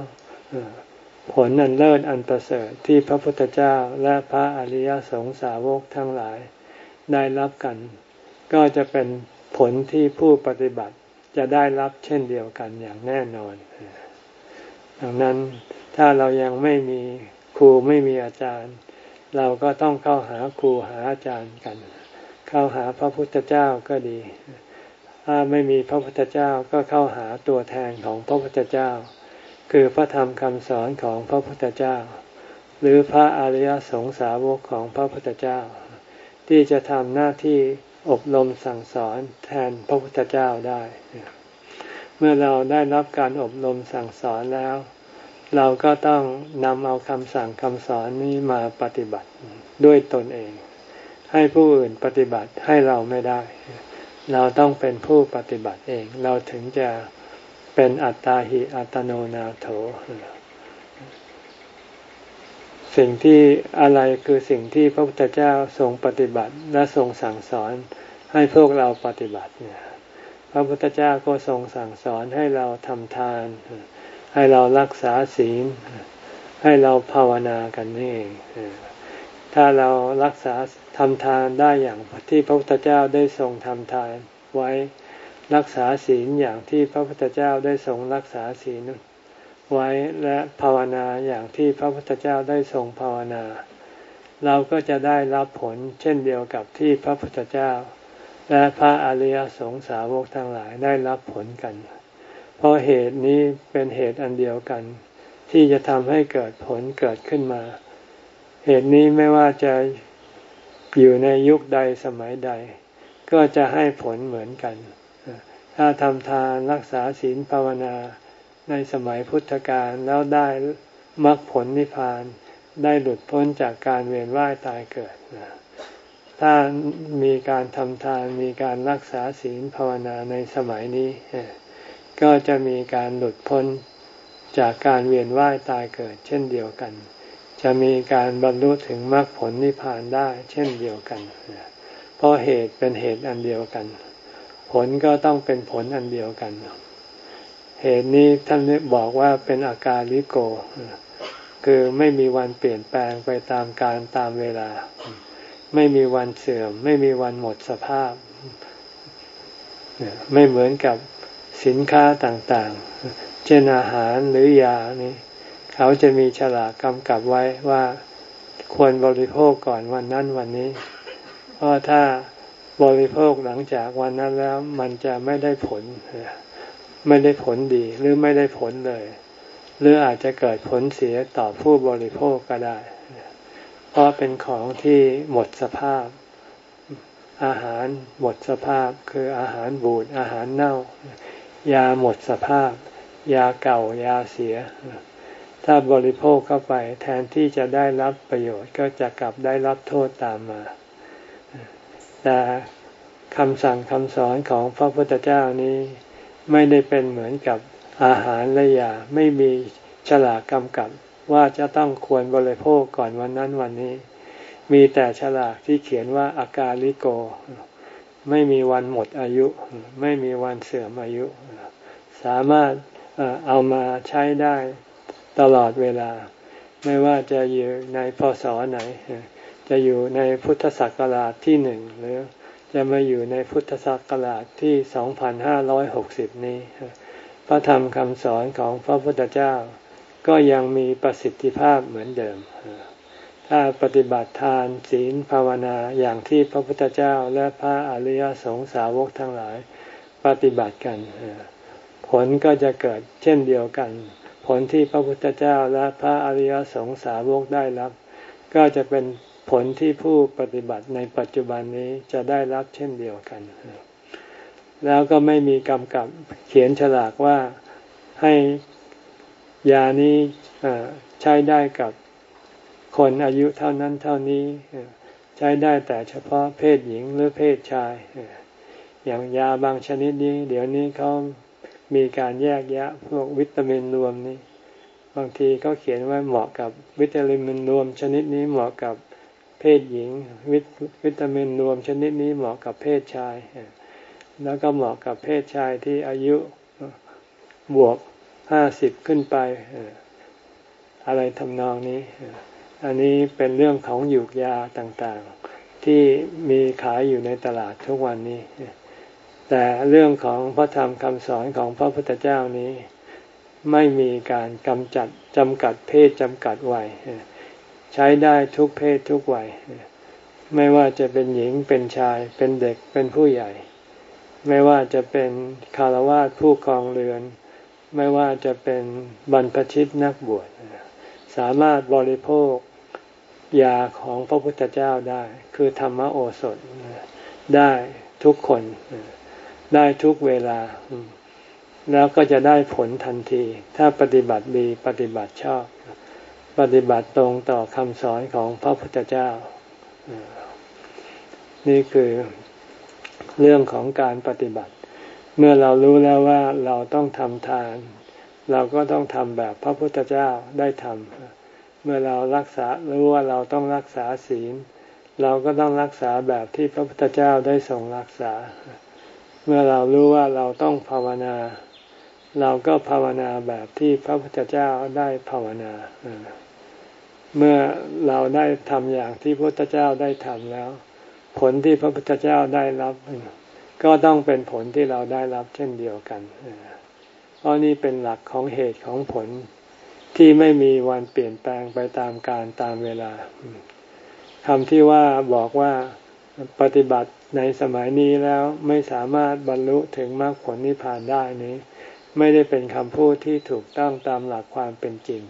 ผลอันเลิศอันประเสริฐที่พระพุทธเจ้าและพระอริยสงสาวกทั้งหลายได้รับกัน ก็จะเป็นผลที่ผู้ปฏิบัติจะได้รับเช่นเดียวกันอย่างแน่นอน ดังนั้นถ้าเรายังไม่มีครูไม่มีอาจารย์ เราก็ต้องเข้าหาครูหาอาจารย์กัน เข้าหาพระพุทธเจ้าก็ดี ถ้าไม่มีพระพุทธเจ้าก็เข้าหาตัวแทนของพระพุทธเจ้า คือพระธรรมคำสอนของพระพุทธเจ้า หรือพระอริยสงสาวกของพระพุทธเจ้า ที่จะทำหน้าที่อบรมสั่งสอนแทนพระพุทธเจ้าได้ เมื่อเราได้รับการอบรมสั่งสอนแล้ว เราก็ต้องนำเอาคำสั่งคำสอนนี้มาปฏิบัติด้วยตนเอง ให้ผู้อื่นปฏิบัติให้เราไม่ได้ เราต้องเป็นผู้ปฏิบัติเอง เราถึงจะเป็นอัตตาหิอัตโนนาโถ สิ่งที่อะไรคือสิ่งที่พระพุทธเจ้าทรงปฏิบัติและทรงสั่งสอนให้พวกเราปฏิบัติเนี่ยพระพุทธเจ้าก็ทรงสั่งสอนให้เราทำทาน ให้เรารักษาศีล ให้เราภาวนากันนี่เองถ้าเรารักษาทำทานได้อย่างที่พระพุทธเจ้าได้ทรงทำทานไว้รักษาศีลอย่างที่พระพุทธเจ้าได้ทรงรักษาศีลไว้และภาวนาอย่างที่พระพุทธเจ้าได้ทรงภาวนา เราก็จะได้รับผลเช่นเดียวกับที่พระพุทธเจ้า และพระอริยสงสาวกทั้งหลายได้รับผลกัน เพราะเหตุนี้เป็นเหตุอันเดียวกัน ที่จะทำให้เกิดผลเกิดขึ้นมา เหตุนี้ไม่ว่าจะอยู่ในยุคใดสมัยใด ก็จะให้ผลเหมือนกัน ถ้าทำทานรักษาศีลภาวนาในสมัยพุทธกาลแล้วได้มรรคผลนิพพานได้หลุดพ้นจากการเวียนว่ายตายเกิด ถ้ามีการทำทานมีการรักษาศีลภาวนาในสมัยนี้ ก็จะมีการหลุดพ้นจากการเวียนว่ายตายเกิดเช่นเดียวกัน จะมีการบรรลุถึงมรรคผลนิพพานได้เช่นเดียวกัน เพราะเหตุเป็นเหตุอันเดียวกัน ผลก็ต้องเป็นผลอันเดียวกัน เหตุนี้ท่านบอกว่าเป็นอาการลิโก คือไม่มีวันเปลี่ยนแปลงไปตามการตามเวลา ไม่มีวันเสื่อม ไม่มีวันหมดสภาพ ไม่เหมือนกับ สินค้าต่างๆ เช่นอาหารหรือยานี่เขาจะมีฉลากกำกับไว้ว่าควรบริโภคก่อนวันนั้นวันนี้ เพราะถ้าบริโภคหลังจากวันนั้นแล้วมันจะไม่ได้ผล ไม่ได้ผลดีหรือไม่ได้ผลเลย หรืออาจจะเกิดผลเสียต่อผู้บริโภคก็ได้ เพราะเป็นของที่หมดสภาพ อาหารหมดสภาพคืออาหารบูดอาหารเน่า ยาหมดสภาพ ยาเก่ายาเสีย ถ้าบริโภคเข้าไปแทนที่จะได้รับประโยชน์ก็จะกลับได้รับโทษตามมา แต่คำสั่งคำสอนของพระพุทธเจ้านี้ไม่ได้เป็นเหมือนกับอาหารและยาไม่มีฉลากกำกับว่าจะต้องควรบริโภคก่อนวันนั้นวันนี้ มีแต่ฉลากที่เขียนว่าอาการลิโก ไม่มีวันหมดอายุ ไม่มีวันเสื่อมอายุ สามารถเอามาใช้ได้ตลอดเวลา ไม่ว่าจะอยู่ในพศไหน จะอยู่ในพุทธศักราชที่หนึ่งหรือจะมาอยู่ในพุทธศักราชที่สองพันห้าร้อยหกสิบนี้ พระธรรมคำสอนของพระพุทธเจ้า ก็ยังมีประสิทธิภาพเหมือนเดิม ถ้าปฏิบัติทานศีลภาวนาอย่างที่พระพุทธเจ้าและพระอริยสงสาวกทั้งหลายปฏิบัติกัน ผลก็จะเกิดเช่นเดียวกัน ผลที่พระพุทธเจ้าและพระอริยสงสาวกได้รับ ก็จะเป็นผลที่ผู้ปฏิบัติในปัจจุบันนี้จะได้รับเช่นเดียวกัน แล้วก็ไม่มีกำกับเขียนฉลากว่าให้ยานี้ใช้ได้กับ คนอายุเท่านั้นเท่านี้ ใช้ได้แต่เฉพาะเพศหญิงหรือเพศชาย อย่างยาบางชนิดนี้ เดี๋ยวนี้เขามีการแยกแยะพวกวิตามินรวมนี้ บางทีเขาเขียนว่าเหมาะกับวิตามินรวม ชนิดนี้เหมาะกับเพศหญิงววิตามินรวมชนิดนี้เหมาะกับเพศชาย แล้วก็เหมาะกับเพศชายที่อายุบวกห้าสิบขึ้นไปอะไรทำนองนี้ อันนี้เป็นเรื่องของหยูกยาต่างๆ ที่มีขายอยู่ในตลาดทุกวันนี้ แต่เรื่องของพระธรรมคำสอนของพระพุทธเจ้านี้ ไม่มีการกำจัดจำกัดเพศจำกัดวัยใช้ได้ทุกเพศทุกวัยไม่ว่าจะเป็นหญิงเป็นชายเป็นเด็กเป็นผู้ใหญ่ ไม่ว่าจะเป็นคารวาสผู้ครองเรือน ไม่ว่าจะเป็นบรรพชิตนักบวชสามารถบริโภค ยาของพระพุทธเจ้าได้ คือธรรมโอสถได้ทุกคนได้ทุกเวลา แล้วก็จะได้ผลทันที ถ้าปฏิบัติดีปฏิบัติชอบ ปฏิบัติตรงต่อคำสอนของพระพุทธเจ้า นี่คือเรื่องของการปฏิบัติ เมื่อเรารู้แล้วว่าเราต้องทำทาน เราก็ต้องทำแบบพระพุทธเจ้าได้ทำ เมื่อเรารักษารู้ว่าเราต้องรักษาศีล เราก็ต้องรักษาแบบที่พระพุทธเจ้าได้ทรงรักษา เมื่อเรารู้ว่าเราต้องภาวนา เราก็ภาวนาแบบที่พระพุทธเจ้าได้ภาวนา เมื่อเราได้ทำอย่างที่พระพุทธเจ้าได้ทำแล้ว ผลที่พระพุทธเจ้าได้รับ ก็ต้องเป็นผลที่เราได้รับเช่นเดียวกันเพราะนี่เป็นหลักของเหตุของผล ที่ไม่มีวันเปลี่ยนแปลงไปตามการตามเวลาคำที่ว่าบอกว่าปฏิบัติในสมัยนี้แล้วไม่สามารถบรรลุถึงมรรคผลนิพพานได้นี้ ไม่ได้เป็นคำพูดที่ถูกต้องตามหลักความเป็นจริง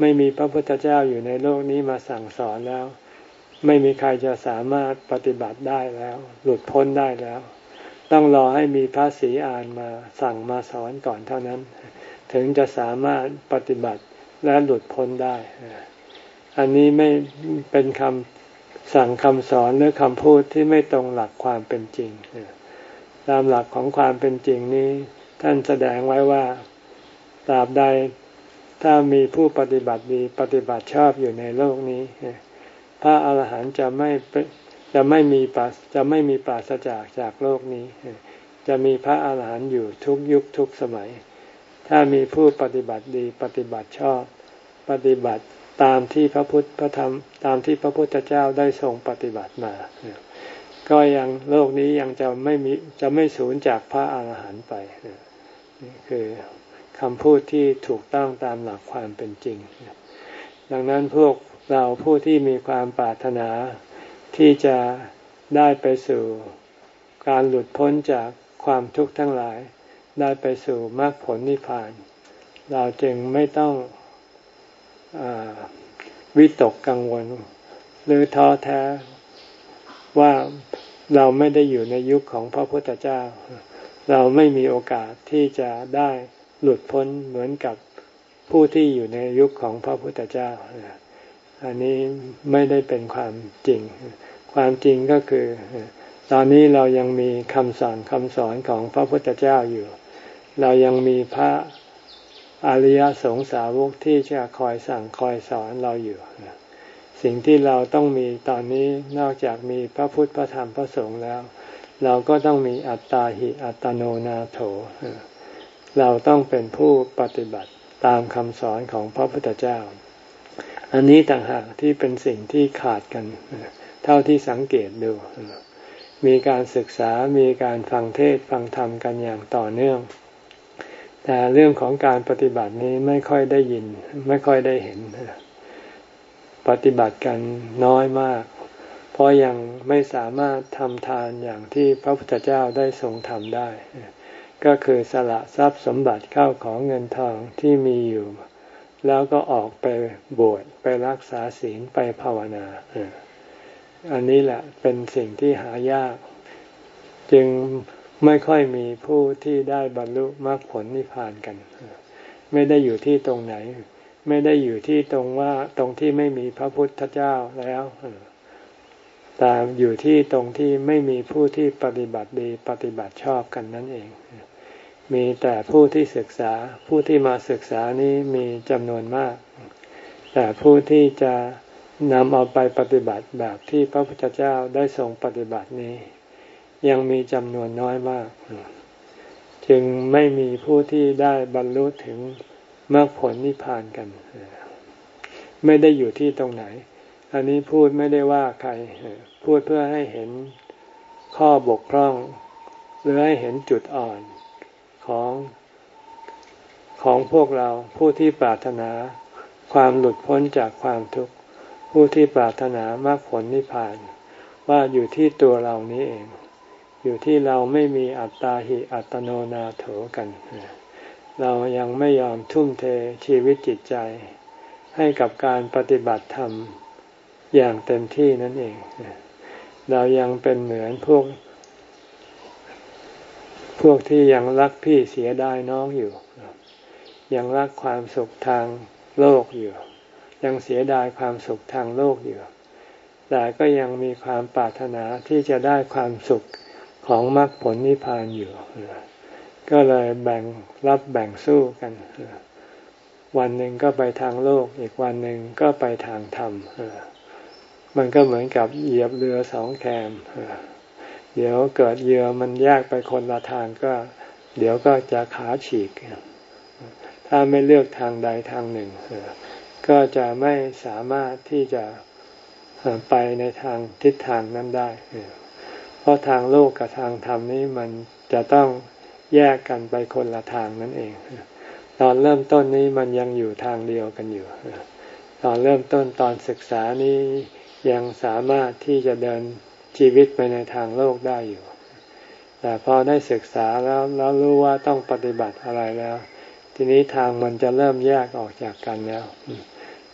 ไม่มีพระพุทธเจ้าอยู่ในโลกนี้มาสั่งสอนแล้ว ไม่มีใครจะสามารถปฏิบัติได้แล้ว หลุดพ้นได้แล้ว ต้องรอให้มีพระศรีอานมาสั่งมาสอนก่อนเท่านั้น ถึงจะสามารถปฏิบัติและหลุดพ้นได้ อันนี้ไม่เป็นคำสั่งคำสอนหรือคำพูดที่ไม่ตรงหลักความเป็นจริง ตามหลักของความเป็นจริงนี้ ท่านแสดงไว้ว่าตราบใดถ้ามีผู้ปฏิบัติดีปฏิบัติชอบอยู่ในโลกนี้ พระอาหารหันต์จะไม่จะไม่มีปราจะไม่มีปราศจากจากโลกนี้ จะมีพระอาหารหันต์อยู่ทุกยุคทุกสมัย ถ้ามีผู้ปฏิบัติดีปฏิบัติชอบ ปฏิบัติตามที่พระพุทธพระธรรมตามที่พระพุทธเจ้าได้ทรงปฏิบัติมา ก็ยังโลกนี้ยังจะไม่มีจะไม่สูญจากพระอาหารหันต์ไปนี่คือคำพูดที่ถูกต้องตามหลักความเป็นจริง ดังนั้นพวกเราผู้ที่มีความปรารถนาที่จะได้ไปสู่การหลุดพ้นจากความทุกข์ทั้งหลาย ได้ไปสู่มรรคผลนิพพาน เราจึงไม่ต้องอวิตกกังวล หรือท้อแท้ว่าเราไม่ได้อยู่ในยุคของพระพุทธเจ้า เราไม่มีโอกาสที่จะได้หลุดพ้นเหมือนกับผู้ที่อยู่ในยุคของพระพุทธเจ้า อันนี้ไม่ได้เป็นความจริง ความจริงก็คือ ตอนนี้เรายังมีคำสั่งคำสอนของพระพุทธเจ้าอยู่ เรายังมีพระอริยสงสาวกที่จะคอยสั่งคอยสอนเราอยู่ สิ่งที่เราต้องมีตอนนี้นอกจากมีพระพุทธพระธรรมพระสงฆ์แล้ว เราก็ต้องมีอัตตาหิอัตโนนาโถ เราต้องเป็นผู้ปฏิบัติตามคำสอนของพระพุทธเจ้า อันนี้ต่างหากที่เป็นสิ่งที่ขาดกัน เท่าที่สังเกตดู มีการศึกษามีการฟังเทศฟังธรรมกันอย่างต่อเนื่อง แต่เรื่องของการปฏิบัตินี้ไม่ค่อยได้ยิน ไม่ค่อยได้เห็น ปฏิบัติกันน้อยมาก เพราะยังไม่สามารถทำทานอย่างที่พระพุทธเจ้าได้ทรงทำได้ ก็คือสละทรัพย์สมบัติเข้าของเงินทองที่มีอยู่ แล้วก็ออกไปบวชไปรักษาศีลไปภาวนา อันนี้แหละเป็นสิ่งที่หายาก จึง ไม่ค่อยมีผู้ที่ได้บรรลุมรรคผลนิพพานกัน ไม่ได้อยู่ที่ตรงไหน ไม่ได้อยู่ที่ตรงว่าตรงที่ไม่มีพระพุทธเจ้าแล้วแต่อยู่ที่ตรงที่ไม่มีผู้ที่ปฏิบัติดีปฏิบัติชอบกันนั่นเอง มีแต่ผู้ที่ศึกษาผู้ที่มาศึกษานี้มีจำนวนมาก แต่ผู้ที่จะนำเอาไปปฏิบัติแบบที่พระพุทธเจ้าได้ทรงปฏิบัตินี้ ยังมีจำนวนน้อยมาก จึงไม่มีผู้ที่ได้บรรลุถึงมรรคผลนิพพานกัน ไม่ได้อยู่ที่ตรงไหน อันนี้พูดไม่ได้ว่าใคร พูดเพื่อให้เห็นข้อบกพร่อง หรือให้เห็นจุดอ่อนของของพวกเราผู้ที่ปรารถนาความหลุดพ้นจากความทุกข์ ผู้ที่ปรารถนามรรคผลนิพพาน ว่าอยู่ที่ตัวเรานี้เอง อยู่ที่เราไม่มีอัตตาหิอัตโนนาโถกัน เรายังไม่ยอมทุ่มเทชีวิตจิตใจ ให้กับการปฏิบัติธรรมอย่างเต็มที่นั่นเอง เรายังเป็นเหมือนพวก พวกที่ยังรักพี่เสียดายน้องอยู่ ยังรักความสุขทางโลกอยู่ ยังเสียดายความสุขทางโลกอยู่แต่ก็ยังมีความปรารถนาที่จะได้ความสุข ของมรรคผลนิพพานอยู่ ก็เลยแบ่งรับแบ่งสู้กัน วันหนึ่งก็ไปทางโลก อีกวันหนึ่งก็ไปทางธรรม มันก็เหมือนกับเหยียบเรือสองแคม เดี๋ยวเกิดเรือมันแยกไปคนละทางก็ เดี๋ยวก็จะขาฉีก ถ้าไม่เลือกทางใดทางหนึ่ง ก็จะไม่สามารถที่จะไปในทางทิศทางนั้นได้ ราะทางโลกกับทางธรรมนี้มันจะต้องแยกกันไปคนละทางนั่นเอง ตอนเริ่มต้นนี้มันยังอยู่ทางเดียวกันอยู่ ตอนเริ่มต้นตอนศึกษานี้ยังสามารถที่จะเดินชีวิตไปในทางโลกได้อยู่ แต่พอได้ศึกษาแล้วแล้วรู้ว่าต้องปฏิบัติอะไรแล้ว ทีนี้ทางมันจะเริ่มแยกออกจากกันแล้ว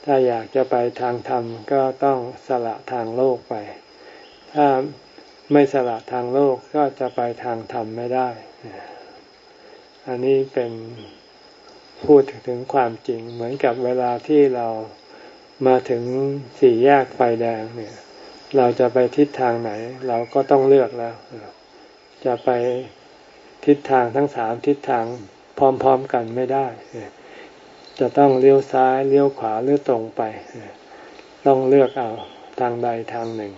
ถ้าอยากจะไปทางธรรมก็ต้องสละทางโลกไป ถ้า ไม่สละทางโลกก็จะไปทางธรรมไม่ได้ อันนี้เป็นพูดถึงความจริง เหมือนกับเวลาที่เรามาถึงสี่แยกไฟแดงเนี่ย เราจะไปทิศทางไหน เราก็ต้องเลือกแล้ว จะไปทิศทางทั้งสามทิศทางพร้อมๆกันไม่ได้ จะต้องเลี้ยวซ้ายเลี้ยวขวาหรือตรงไป ต้องเลือกเอาทางใดทางหนึ่ง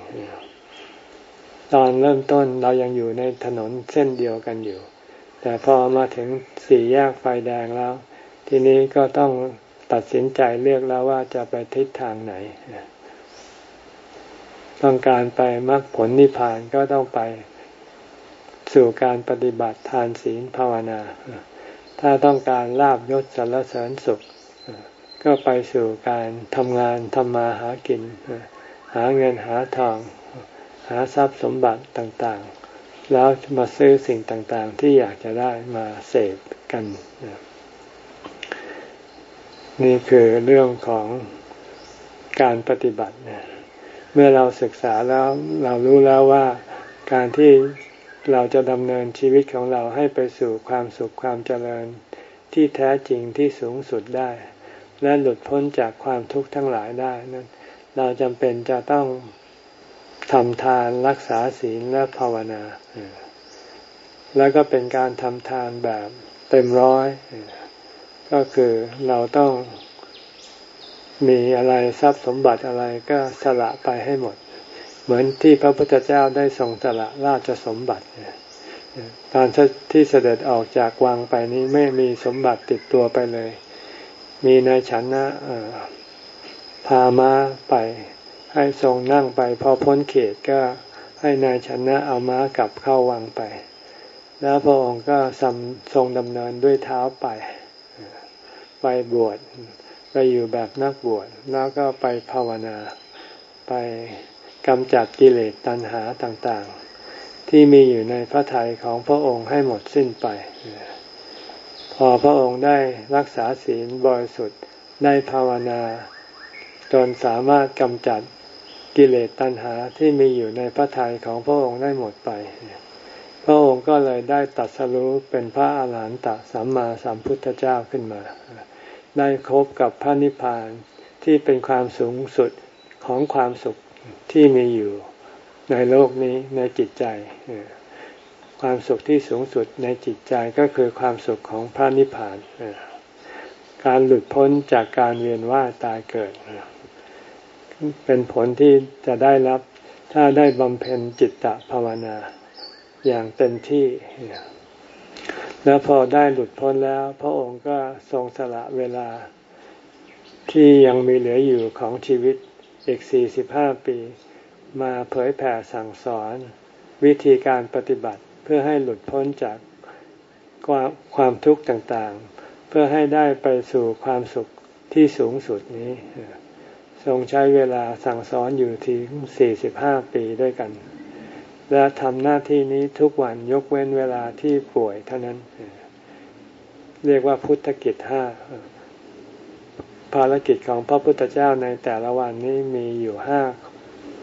ตอนเริ่มต้นเรายังอยู่ในถนนเส้นเดียวกันอยู่ แต่พอมาถึงสี่แยกไฟแดงแล้ว ทีนี้ก็ต้องตัดสินใจเลือกแล้วว่าจะไปทิศทางไหน ต้องการไปมรรคผลนิพพานก็ต้องไปสู่การปฏิบัติทานศีลภาวนา ถ้าต้องการลาบยศสรรเสริญสุข ก็ไปสู่การทำงานทำมาหากิน หาเงินหาทอง หาทรัพย์สมบัติต่างๆ แล้วมาซื้อสิ่งต่างๆ ที่อยากจะได้มาเสพกัน นี่คือเรื่องของการปฏิบัติเมื่อเราศึกษาแล้วเรารู้แล้วว่าการที่เราจะดำเนินชีวิตของเราให้ไปสู่ความสุขความเจริญที่แท้จริงที่สูงสุดได้ และหลุดพ้นจากความทุกข์ทั้งหลายได้นั้น เราจำเป็นจะต้อง ทำทานรักษาศีลและภาวนา แล้วก็เป็นการทำทานแบบเต็มร้อย ก็คือเราต้องมีอะไรทรัพย์สมบัติอะไรก็สละไปให้หมด เหมือนที่พระพุทธเจ้าได้ทรงสละราชสมบัติตอนที่เสด็จออกจากวังไปนี้ไม่มีสมบัติติดตัวไปเลย มีนายฉันนะพามาไป ให้ทรงนั่งไปพอพ้นเขตก็ให้นายชนะเอาม้ากลับเข้าวังไป แล้วพระองค์ก็ทรงดำเนินด้วยเท้าไป ไปบวชไปอยู่แบบนักบวชแล้วก็ไปภาวนา ไปกำจัดกิเลสตัณหาต่างๆ ที่มีอยู่ในพระทัยของพระองค์ให้หมดสิ้นไป พอพระองค์ได้รักษาศีลบริสุทธิ์ได้ภาวนา จนสามารถกำจัด กิเลสตัณหาที่มีอยู่ในพระทัยของพระองค์ได้หมดไป พระองค์ก็เลยได้ตัดสรู้เป็นพระอาหารหันตสัมมาสัมพุทธเจ้าขึ้นมา ได้คบกับพระนิพพานที่เป็นความสูงสุดของความสุขที่มีอยู่ในโลกนี้ในจิตใจ ความสุขที่สูงสุดในจิตใจก็คือความสุขของพระนิพพาน การหลุดพ้นจากการเวียนว่ายตายเกิด เป็นผลที่จะได้รับถ้าได้บำเพ็ญจิตตภาวนาอย่างเต็มที่ แล้วพอได้หลุดพ้นแล้ว พระองค์ก็ทรงสละเวลาที่ยังมีเหลืออยู่ของชีวิตอีกสี่สิบห้าปี มาเผยแผ่สั่งสอน วิธีการปฏิบัติเพื่อให้หลุดพ้นจากความความทุกข์ต่างๆ เพื่อให้ได้ไปสู่ความสุขที่สูงสุดนี้ ทรงใช้เวลาสั่งสอนอยู่ถึง45 ปีด้วยกัน และทำหน้าที่นี้ทุกวันยกเว้นเวลาที่ป่วยเท่านั้น เรียกว่าพุทธกิจห้าภารกิจของพระพุทธเจ้าในแต่ละวันนี้มีอยู่ห้า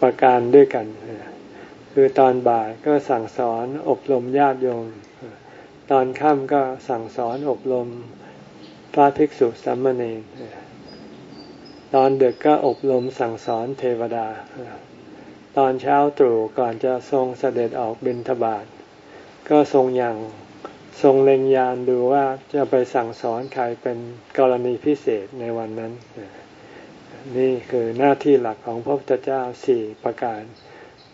ประการด้วยกัน คือตอนบ่ายก็สั่งสอนอบรมญาติโยม ตอนค่ำก็สั่งสอนอบรมพระภิกษุสามเณร ตอนดึกก็อบรมสั่งสอนเทวดา ตอนเช้าตรู่ก่อนจะทรงเสด็จออกบิณฑบาตก็ทรงอย่างทรงเล็งยานดูว่าจะไปสั่งสอนใครเป็นกรณีพิเศษในวันนั้น นี่คือหน้าที่หลักของพระพุทธเจ้าสี่ประการ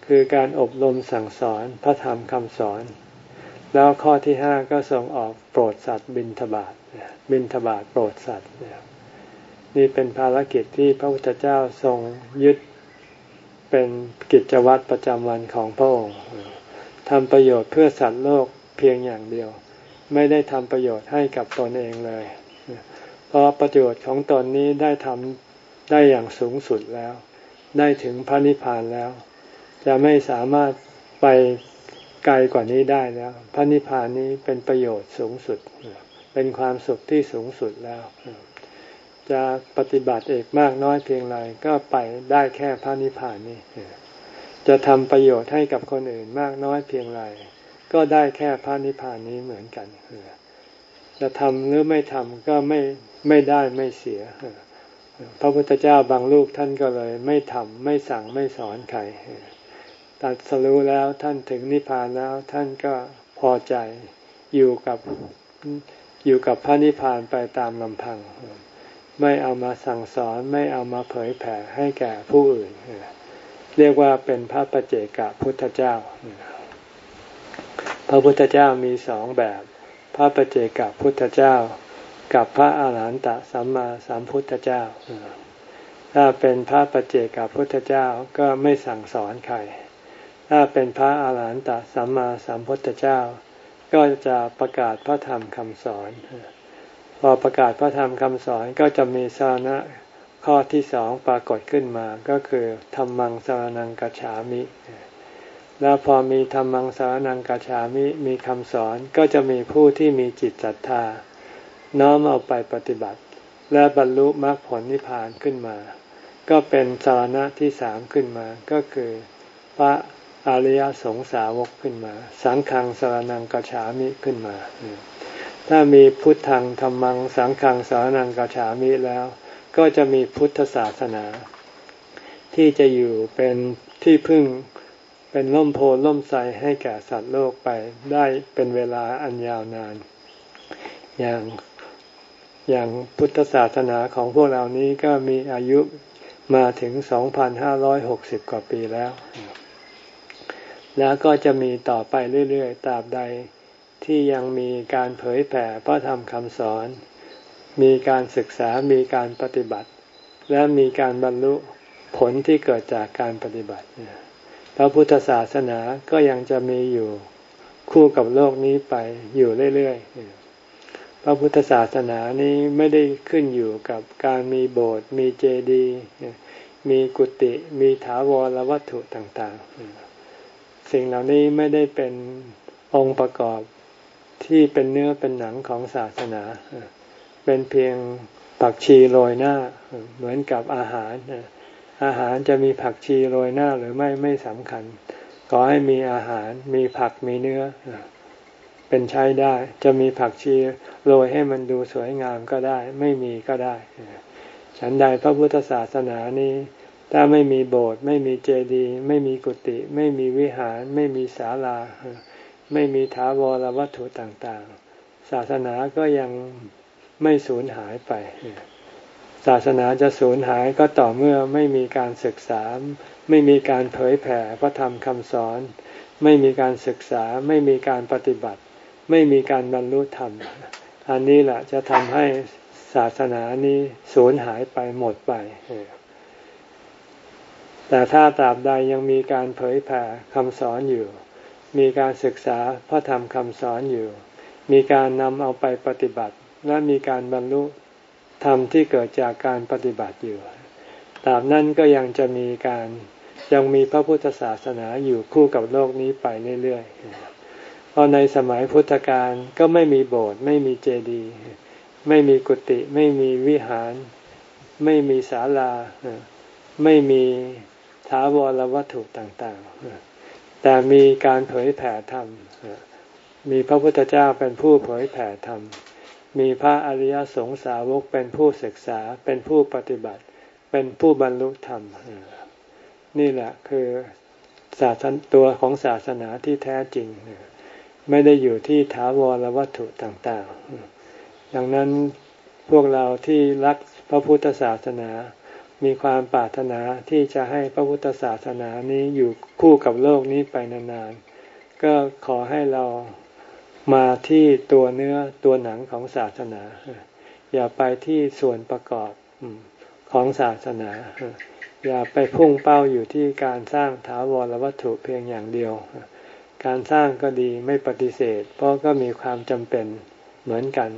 คือการอบรมสั่งสอนพระธรรมคำสอน แล้วข้อที่ห้าก็ทรงออกโปรดสัตว์บินทบาทบินทบาทโปรดสัตว์ นี่เป็นภารกิจที่พระพุทธเจ้าทรงยึดเป็นกิจวัตรประจำวันของพระองค์ทำประโยชน์เพื่อสัตว์โลกเพียงอย่างเดียว ไม่ได้ทำประโยชน์ให้กับตนเองเลย เพราะประโยชน์ของตนนี้ได้ทำได้อย่างสูงสุดแล้ว ได้ถึงพระนิพพานแล้ว จะไม่สามารถไปไกลกว่านี้ได้แล้ว พระนิพพานนี้เป็นประโยชน์สูงสุด เป็นความสุขที่สูงสุดแล้ว จะปฏิบัติเอกมากน้อยเพียงไรก็ไปได้แค่พระนิพพานนี้จะทำประโยชน์ให้กับคนอื่นมากน้อยเพียงไรก็ได้แค่พระนิพพานนี้เหมือนกันจะทำหรือไม่ทำก็ไม่ไม่ได้ไม่เสียพระพุทธเจ้าบางลูกท่านก็เลย ไม่ทำไม่สั่งไม่สอนใครตัดสรู้แล้วท่านถึงนิพพานแล้วท่านก็พอใจอยู่กับอยู่กับพระนิพพานไปตามลำพัง ไม่เอามาสั่งสอนไม่เอามาเผยแผ่ให้แก่ผู้อื่น เรียกว่าเป็นพระปเจกะพุทธเจ้า พระพุทธเจ้ามีสองแบบ พระปเจกะพุทธเจ้า กับพระอาหารหันตสัมมาสัมพุทธเจ้า ถ้าเป็นพระปเจกะพุทธเจ้าก็ไม่สั่งสอนใคร ถ้าเป็นพระอาหารหันตสัมมาสัมพุทธเจ้า ก็จะประกาศพระธรรมคำสอน พอประกาศพระธรรมคำสอนก็จะมีสาระข้อที่สองปรากฏขึ้นมาก็คือธรรมังสารนังกัจฉามิ แล้วพอมีธรรมังสารนังกัจฉามิมีคำสอนก็จะมีผู้ที่มีจิตศรัทธา น้อมเอาไปปฏิบัติ และบรรลุมรรคผลนิพพานขึ้นมา ก็เป็นสาระที่สามขึ้นมาก็คือพระอริยสงสาวกขึ้นมา สังฆังสารนังกัจฉามิขึ้นมา ถ้ามีพุทธังธรรมังสังฆังสารนังกัจฉามิแล้ว ก็จะมีพุทธศาสนา ที่จะอยู่เป็นที่พึ่งเป็นล่มโพล่มใสให้แก่สัตว์โลกไปได้เป็นเวลาอันยาวนาน อย่างอย่างพุทธศาสนาของพวกเรานี้ก็มีอายุมาถึง 2,560 กว่าปีแล้ว แล้วก็จะมีต่อไปเรื่อยๆ ตราบใด ที่ยังมีการเผยแผ่พระธรรมคำสอน มีการศึกษามีการปฏิบัติ และมีการบรรลุผลที่เกิดจากการปฏิบัติพระพุทธศาสนาก็ยังจะมีอยู่คู่กับโลกนี้ไปอยู่เรื่อยๆ พระพุทธศาสนานี้ไม่ได้ขึ้นอยู่กับการมีโบสถ์มีเจดีย์มีกุฏิมีถาวรวัตถุต่างๆ สิ่งเหล่านี้ไม่ได้เป็นองค์ประกอบ ที่เป็นเนื้อเป็นหนังของศาสนา เป็นเพียงผักชีโรยหน้า เหมือนกับอาหาร อาหารจะมีผักชีโรยหน้าหรือไม่ไม่สำคัญ ขอให้มีอาหารมีผักมีเนื้อ เป็นใช้ได้ จะมีผักชีโรยให้มันดูสวยงามก็ได้ ไม่มีก็ได้ ฉันใดพระพุทธศาสนานี้ถ้าไม่มีโบสถ์ไม่มีเจดีย์ไม่มีกุฏิไม่มีวิหาร ไม่มีศาลา ไม่มีถาวรวัตถุต่างๆ ศาสนาก็ยังไม่สูญหายไป ศาสนาจะสูญหายก็ต่อเมื่อไม่มีการศึกษา ไม่มีการเผยแผ่พระธรรมคำสอน ไม่มีการศึกษา ไม่มีการปฏิบัติ ไม่มีการบรรลุธรรม อันนี้แหละจะทำให้ศาสนานี้สูญหายไปหมดไป แต่ถ้าตราบใดยังมีการเผยแผ่คำสอนอยู่ มีการศึกษาพระธรรมคำสอนอยู่ มีการนำเอาไปปฏิบัติ และมีการบรรลุธรรมที่เกิดจากการปฏิบัติอยู่ตราบนั้นก็ยังจะมีการยังมีพระพุทธศาสนาอยู่คู่กับโลกนี้ไปเรื่อยๆ เพราะในสมัยพุทธกาลก็ไม่มีโบสถ์ไม่มีเจดีย์ไม่มีกุฏิไม่มีวิหาร ไม่มีศาลา ไม่มีท้าวรวัตถุต่างๆ แต่มีการเผยแผ่ธรรม มีพระพุทธเจ้าเป็นผู้เผยแผ่ธรรม มีพระอริยสงสาวกเป็นผู้ศึกษา เป็นผู้ปฏิบัติ เป็นผู้บรรลุธรรม นี่แหละคือศาสนตัวของศาสนาที่แท้จริง ไม่ได้อยู่ที่ถาวรวัตถุต่างๆ ดังนั้นพวกเราที่รักพระพุทธศาสนา มีความปรารถนาที่จะให้พระพุทธศาสนานี้อยู่คู่กับโลกนี้ไปนานๆ ก็ขอให้เรามาที่ตัวเนื้อตัวหนังของศาสนา อย่าไปที่ส่วนประกอบของศาสนา อย่าไปพุ่งเป้าอยู่ที่การสร้างถาวรวัตถุเพียงอย่างเดียว การสร้างก็ดีไม่ปฏิเสธ เพราะก็มีความจำเป็นเหมือนกัน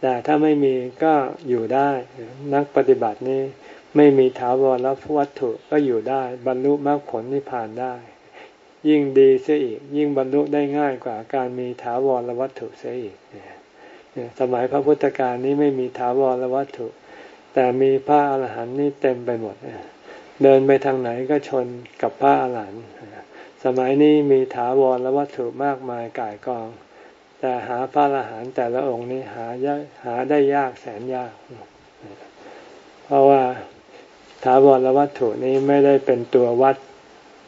แต่ถ้าไม่มีก็อยู่ได้นักปฏิบัตินี้ ไม่มีถาวรและวัตถุก็อยู่ได้ บรรลุมรรคผลนิพพานได้ ยิ่งดีเสียอีก ยิ่งบรรลุได้ง่ายกว่าการมีถาวรและวัตถุเสียอีกสมัยพระพุทธการนี้ไม่มีถาวรและวัตถุ แต่มีพระอาหารหันต์นี่เต็มไปหมดเดินไปทางไหนก็ชนกับพระอาหารหันต์สมัยนี้มีถาวรและวัตถุมากมายก่ายกอง แต่หาพระอาหารหันต์แต่ละองค์นี้หายหาได้ยากแสนยาก เพราะว่า ถาวรวัตถุนี้ไม่ได้เป็นตัววัด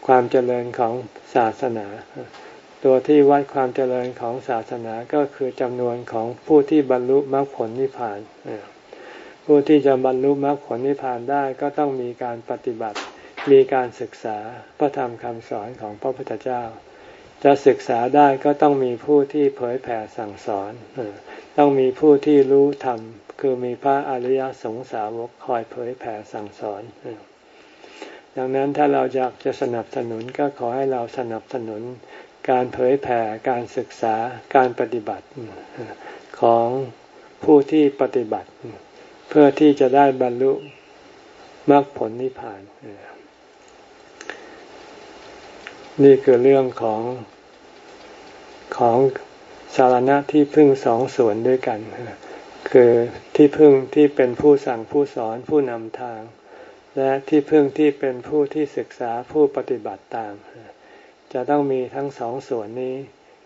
ความเจริญของศาสนา ตัวที่วัดความเจริญของศาสนาก็คือจำนวนของผู้ที่บรรลุมรรคผลนิพพาน ผู้ที่จะบรรลุมรรคผลนิพพานได้ก็ต้องมีการปฏิบัติ มีการศึกษาพระธรรมคำสอนของพระพุทธเจ้า จะศึกษาได้ก็ต้องมีผู้ที่เผยแผ่สั่งสอน ต้องมีผู้ที่รู้ธรรม คือมีพระอริยสงสาวกคอยเผยแผ่สั่งสอน ดังนั้นถ้าเราอยากจะสนับสนุนก็ขอให้เราสนับสนุนการเผยแผ่การศึกษาการปฏิบัติของผู้ที่ปฏิบัติ เพื่อที่จะได้บรรลุมรรคผลนิพพาน นี่คือเรื่องของของสารณะที่พึ่งสองส่วนด้วยกัน คือที่พึ่งที่เป็นผู้สั่งผู้สอนผู้นำทาง และที่พึ่งที่เป็นผู้ที่ศึกษาผู้ปฏิบัติตาม จะต้องมีทั้งสองส่วนนี้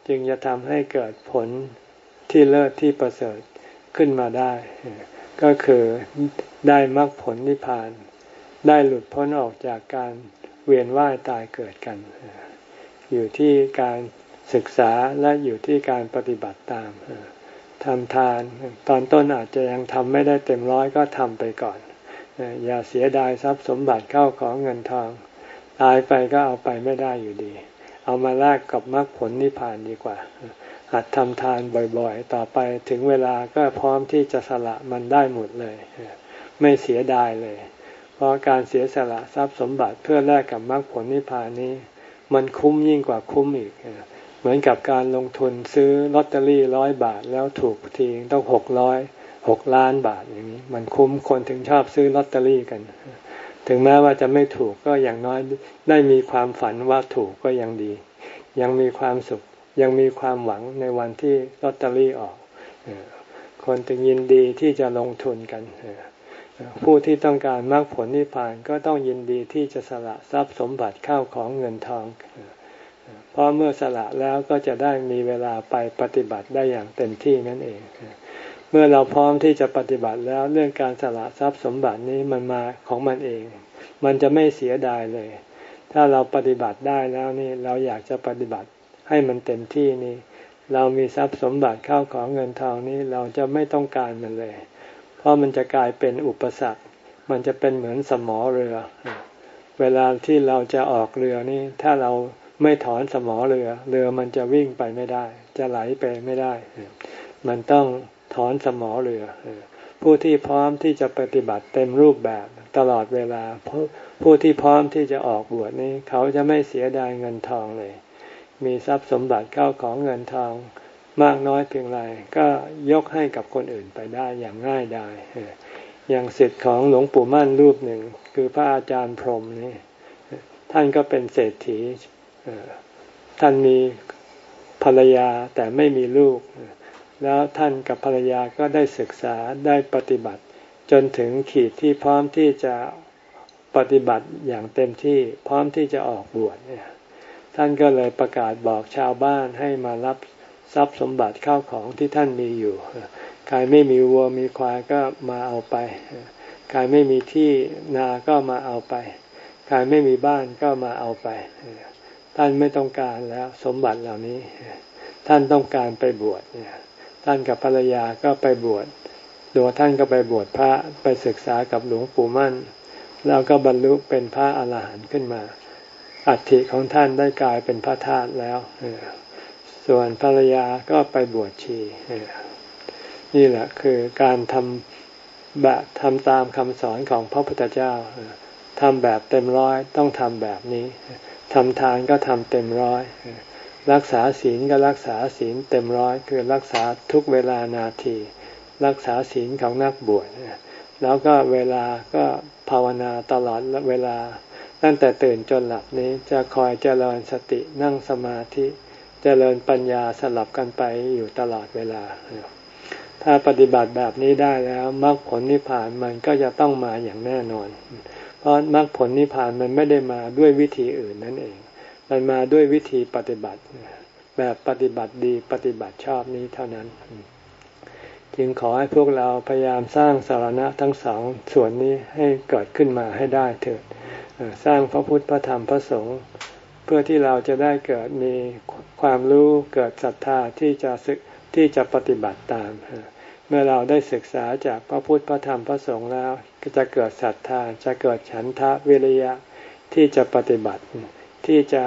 จึงจะทำให้เกิดผลที่เลิศที่ประเสริฐขึ้นมาได้ ก็คือได้มรรคผลนิพพาน ได้หลุดพ้นออกจากการเวียนว่ายตายเกิดกัน อยู่ที่การศึกษาและอยู่ที่การปฏิบัติตาม ทำทาน ตอนต้นอาจจะยังทำไม่ได้เต็มร้อยก็ทำไปก่อน อย่าเสียดายทรัพย์สมบัติเข้าของเงินทอง ตายไปก็เอาไปไม่ได้อยู่ดี เอามาแลกกับมรรคผลนิพพานดีกว่า หัดทำทานบ่อยๆ ต่อไปถึงเวลาก็พร้อมที่จะสละมันได้หมดเลย ไม่เสียดายเลย เพราะการเสียสละทรัพย์สมบัติเพื่อแลกกับมรรคผลนิพพานนี้ มันคุ้มยิ่งกว่าคุ้มอีก เหมือนกับการลงทุนซื้อลอตเตอรี่ร้อยบาท แล้วถูกทีต้องหกร้อยหกล้านบาทอย่างนี้ มันคุ้มคนถึงชอบซื้อลอตเตอรี่กัน ถึงแม้ว่าจะไม่ถูกก็อย่างน้อยได้มีความฝันว่าถูกก็ยังดี ยังมีความสุข ยังมีความหวังในวันที่ลอตเตอรี่ออก คนจึงยินดีที่จะลงทุนกัน ผู้ที่ต้องการมรรคผลนิพพานก็ต้องยินดีที่จะสละทรัพย์สมบัติเข้าของเงินทอง เพราะเมื่อสละแล้วก็จะได้มีเวลาไปปฏิบัติได้อย่างเต็มที่นั่นเอง เมื่อเราพร้อมที่จะปฏิบัติแล้วเรื่องการสละทรัพย์สมบัตินี้มันมาของมันเอง มันจะไม่เสียดายเลย ถ้าเราปฏิบัติได้แล้วนี่เราอยากจะปฏิบัติให้มันเต็มที่นี่ เรามีทรัพย์สมบัติเข้าของเงินทองนี้เราจะไม่ต้องการมันเลย เพราะมันจะกลายเป็นอุปสรรค มันจะเป็นเหมือนสมอเรือ เวลาที่เราจะออกเรือนี่ถ้าเรา ไม่ถอนสมอเรือ เรือมันจะวิ่งไปไม่ได้ จะไหลไปไม่ได้ มันต้องถอนสมอเรือผู้ที่พร้อมที่จะปฏิบัติเต็มรูปแบบตลอดเวลา ผู้ที่พร้อมที่จะออกบวชนี้ เขาจะไม่เสียดายเงินทองเลย มีทรัพย์สมบัติเข้าของเงินทองมากน้อยเพียงไรก็ยกให้กับคนอื่นไปได้อย่างง่ายดายอย่างสิทธิ์ของหลวงปู่มั่นรูปหนึ่ง คือพระอาจารย์พรหมนี่ท่านก็เป็นเศรษฐี ท่านมีภรรยาแต่ไม่มีลูก แล้วท่านกับภรรยาก็ได้ศึกษาได้ปฏิบัติ จนถึงขีดที่พร้อมที่จะปฏิบัติอย่างเต็มที่พร้อมที่จะออกบวชเนี่ยท่านก็เลยประกาศบอกชาวบ้านให้มารับทรัพย์สมบัติเข้าของที่ท่านมีอยู่ ใครไม่มีวัวมีควายก็มาเอาไป ใครไม่มีที่นาก็มาเอาไป ใครไม่มีบ้านก็มาเอาไป ท่านไม่ต้องการแล้วสมบัติเหล่านี้ ท่านต้องการไปบวชเนี่ยท่านกับภรรยาก็ไปบวชตัวท่านก็ไปบวชพระไปศึกษากับหลวงปู่มั่น แล้วก็บรรลุเป็นพระอาหารหันต์ขึ้นมา อัฐิของท่านได้กลายเป็นพระธาตุแล้วส่วนภรรยาก็ไปบวชชีนี่แหละคือการทำแบบทำตามคำสอนของพระพุทธเจ้าทำแบบเต็มร้อยต้องทำแบบนี้ ทำทานก็ทำเต็มร้อย รักษาศีลก็รักษาศีลเต็มร้อย คือรักษาทุกเวลานาที รักษาศีลของนักบวชแล้วก็เวลาก็ภาวนาตลอดเวลา ตั้งแต่ตื่นจนหลับนี้จะคอยเจริญสตินั่งสมาธิ เจริญปัญญาสลับกันไปอยู่ตลอดเวลา ถ้าปฏิบัติแบบนี้ได้แล้วมรรคผลนิพพานมันก็จะต้องมาอย่างแน่นอน เพราะมรรคผลนิพพานมันไม่ได้มาด้วยวิธีอื่นนั่นเอง มันมาด้วยวิธีปฏิบัติ แบบปฏิบัติดีปฏิบัติชอบนี้เท่านั้น จึงขอให้พวกเราพยายามสร้างสารณะทั้งสองส่วนนี้ให้เกิดขึ้นมาให้ได้เถิดสร้างพระพุทธพระธรรมพระสงฆ์เพื่อที่เราจะได้เกิดมีความรู้เกิดศรัทธาที่จะศึกที่จะปฏิบัติตาม เมื่อเราได้ศึกษาจากพระพุทธพระธรรมพระสงฆ์แล้ว ก็จะเกิดศรัทธาจะเกิดฉันทะวิริยะที่จะปฏิบัติ ที่จะ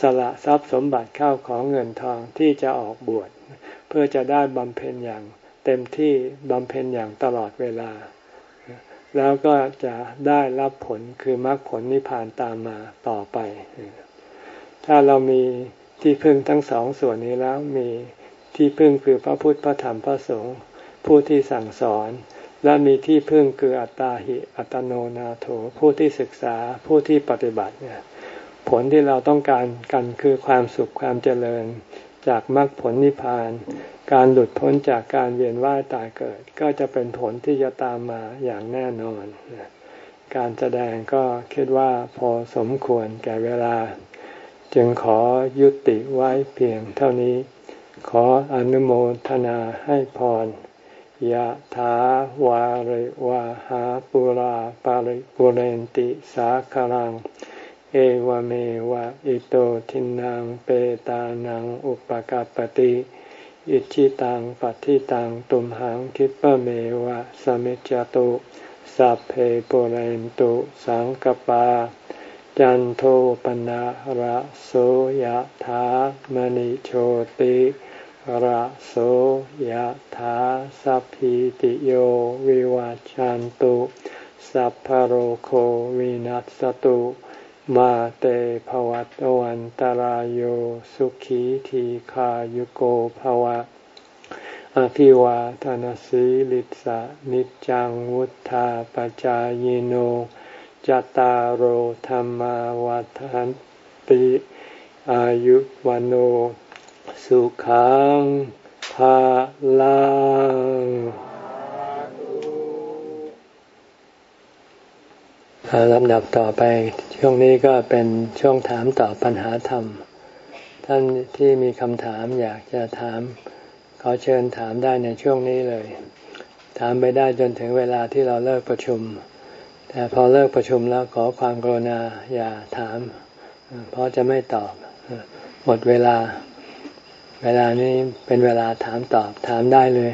สละทรัพย์สมบัติเข้าของเงินทองที่จะออกบวช เพื่อจะได้บำเพ็ญอย่างเต็มที่บำเพ็ญอย่างตลอดเวลา แล้วก็จะได้รับผลคือมรรคผลนิพพานตามมาต่อไป ถ้าเรามีที่พึ่งทั้งสองส่วนนี้แล้วมีที่พึ่งคือพระพุทธพระธรรมพระสงฆ์ผู้ที่สั่งสอน และมีที่พึ่งคืออัตตาหิอัตโนนาโถผู้ที่ศึกษาผู้ที่ปฏิบัติเนี่ยผลที่เราต้องการกันคือความสุขความเจริญ จากมรรคผลนิพพาน การหลุดพ้นจากการเวียนว่ายตายเกิด ก็จะเป็นผลที่จะตามมาอย่างแน่นอน การแสดงก็คิดว่าพอสมควรแก่เวลา จึงขอยุติไว้เพียงเท่านี้ ขออนุโมทนาให้พร ยะถาวาริวาหาปุราปาริปุเรนติสาคารัง เอวเมวะอิโตทินังเปตานังอุปกาปติอิชิตังปัติตังตุมหังคิปะเมวะสมิจจตุสัพเพปุเรนตุสังกปา จันโทปนะระโสยธามณิโชติ ระโสยธาสัพพิติโยวิวัจจันตุ สัพพโรโควินัสตุ มาเตภวัตวันตารโยสุขีทีขายุโกภวะ อภิวาทานสีลิสะนิจังวุธาปจายโนจตารโหธรรมวัฏานติ อายุวันโอ สุขังภาลังลำดับต่อไป ช่วงนี้ก็เป็นช่วงถามตอบปัญหาธรรม ท่านที่มีคำถามอยากจะถาม ขอเชิญถามได้ในช่วงนี้เลย ถามไปได้จนถึงเวลาที่เราเลิกประชุม แต่พอเลิกประชุมแล้วขอความกรุณาอย่าถาม เพราะจะไม่ตอบหมดเวลา เวลานี้เป็นเวลาถามตอบถามได้เลย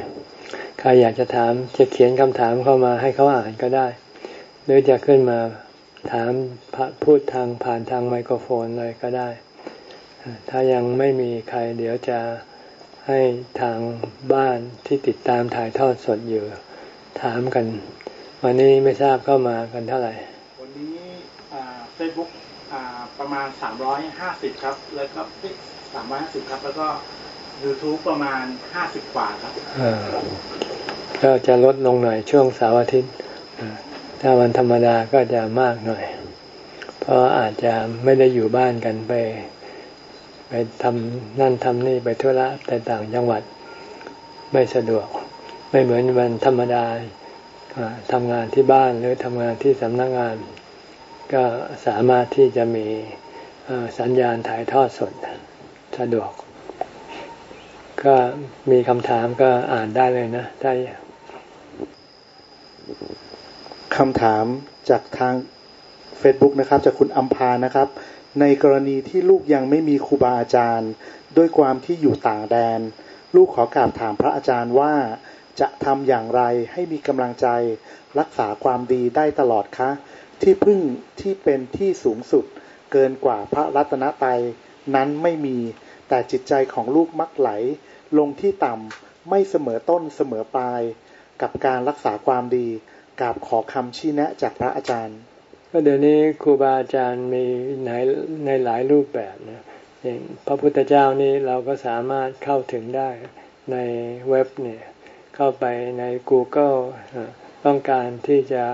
ใครอยากจะถามจะเขียนคำถามเข้ามาให้เขาอ่านก็ได้ หรือจะขึ้นมาถามพูดทางผ่านทางไมโครโฟนเลยก็ได้ ถ้ายังไม่มีใครเดี๋ยวจะให้ทางบ้านที่ติดตามถ่ายทอดสดอยู่ ถามกัน วันนี้ไม่ทราบเข้ามากันเท่าไหร่ วันนี้เฟซบุ๊กประมาณสามร้อยห้าสิบครับ แล้วก็ สามร้อยห้าสิบครับ แล้วก็ YouTube ประมาณห้าสิบกว่าครับก็จะลดลงหน่อยช่วงเสาร์อาทิตย์ถ้าวันธรรมดาก็จะมากหน่อย เพราะอาจจะไม่ได้อยู่บ้านกันไป ไปทำนั่นทำนี่ไปทั่วละแต่ต่างจังหวัดไม่สะดวก ไม่เหมือนวันธรรมดาทำงานที่บ้านหรือทำงานที่สำนักงงาน ก็สามารถที่จะมีสัญญาณถ่ายทอดสด สะดวก ก็มีคำถามก็อ่านได้เลยนะถ้คำถามจากทาง Facebook นะครับ จากคุณอัมพานะครับ ในกรณีที่ลูกยังไม่มีครูบาอาจารย์ ด้วยความที่อยู่ต่างแดน ลูกขอกราบถามพระอาจารย์ว่าจะทำอย่างไรให้มีกำลังใจรักษาความดีได้ตลอดคะ ที่พึ่งที่เป็นที่สูงสุดเกินกว่าพระรัตนตรัยนั้นไม่มี แต่จิตใจของลูกมักไหล ลงที่ต่ำไม่เสมอต้นเสมอปลาย กับการรักษาความดีกราบขอคำชี้แนะจากพระอาจารย์ก็เดี๋ยวนี้ครูบาอาจารย์มีในในหลายรูปแบบนะอย่างพระพุทธเจ้านี่เราก็สามารถเข้าถึงได้ในเว็บเนี่ยเข้าไปใน Google ต้องการที่จะ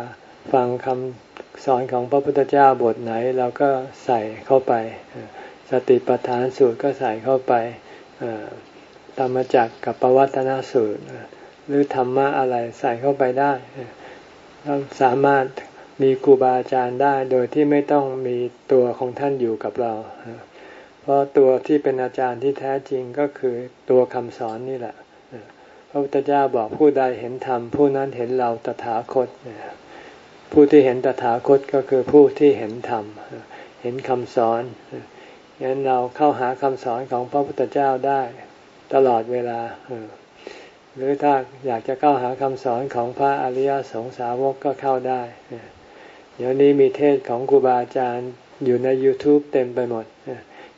ฟังคำสอนของพระพุทธเจ้าบทไหน เราก็ใส่เข้าไป สติปัฏฐานสูตรก็ใส่เข้าไปธรรมจักกับปวัตนสูตร หรือธรรมะอะไรใส่เข้าไปได้เราสามารถมีครูบาอาจารย์ได้โดยที่ไม่ต้องมีตัวของท่านอยู่กับเรา เพราะตัวที่เป็นอาจารย์ที่แท้จริงก็คือตัวคำสอนนี่แหละพระพุทธเจ้าบอกผู้ใดเห็นธรรมผู้นั้นเห็นเราตถาคตผู้ที่เห็นตถาคตก็คือผู้ที่เห็นธรรมเห็นคำสอน งั้นเราเข้าหาคำสอนของพระพุทธเจ้าได้ตลอดเวลา หรือถ้าอยากจะเข้าหาคำสอนของพระอริยสงสาวกก็เข้าได้ เดี๋ยวนี้มีเทศของครูบาอาจารย์อยู่ใน YouTube เต็มไปหมด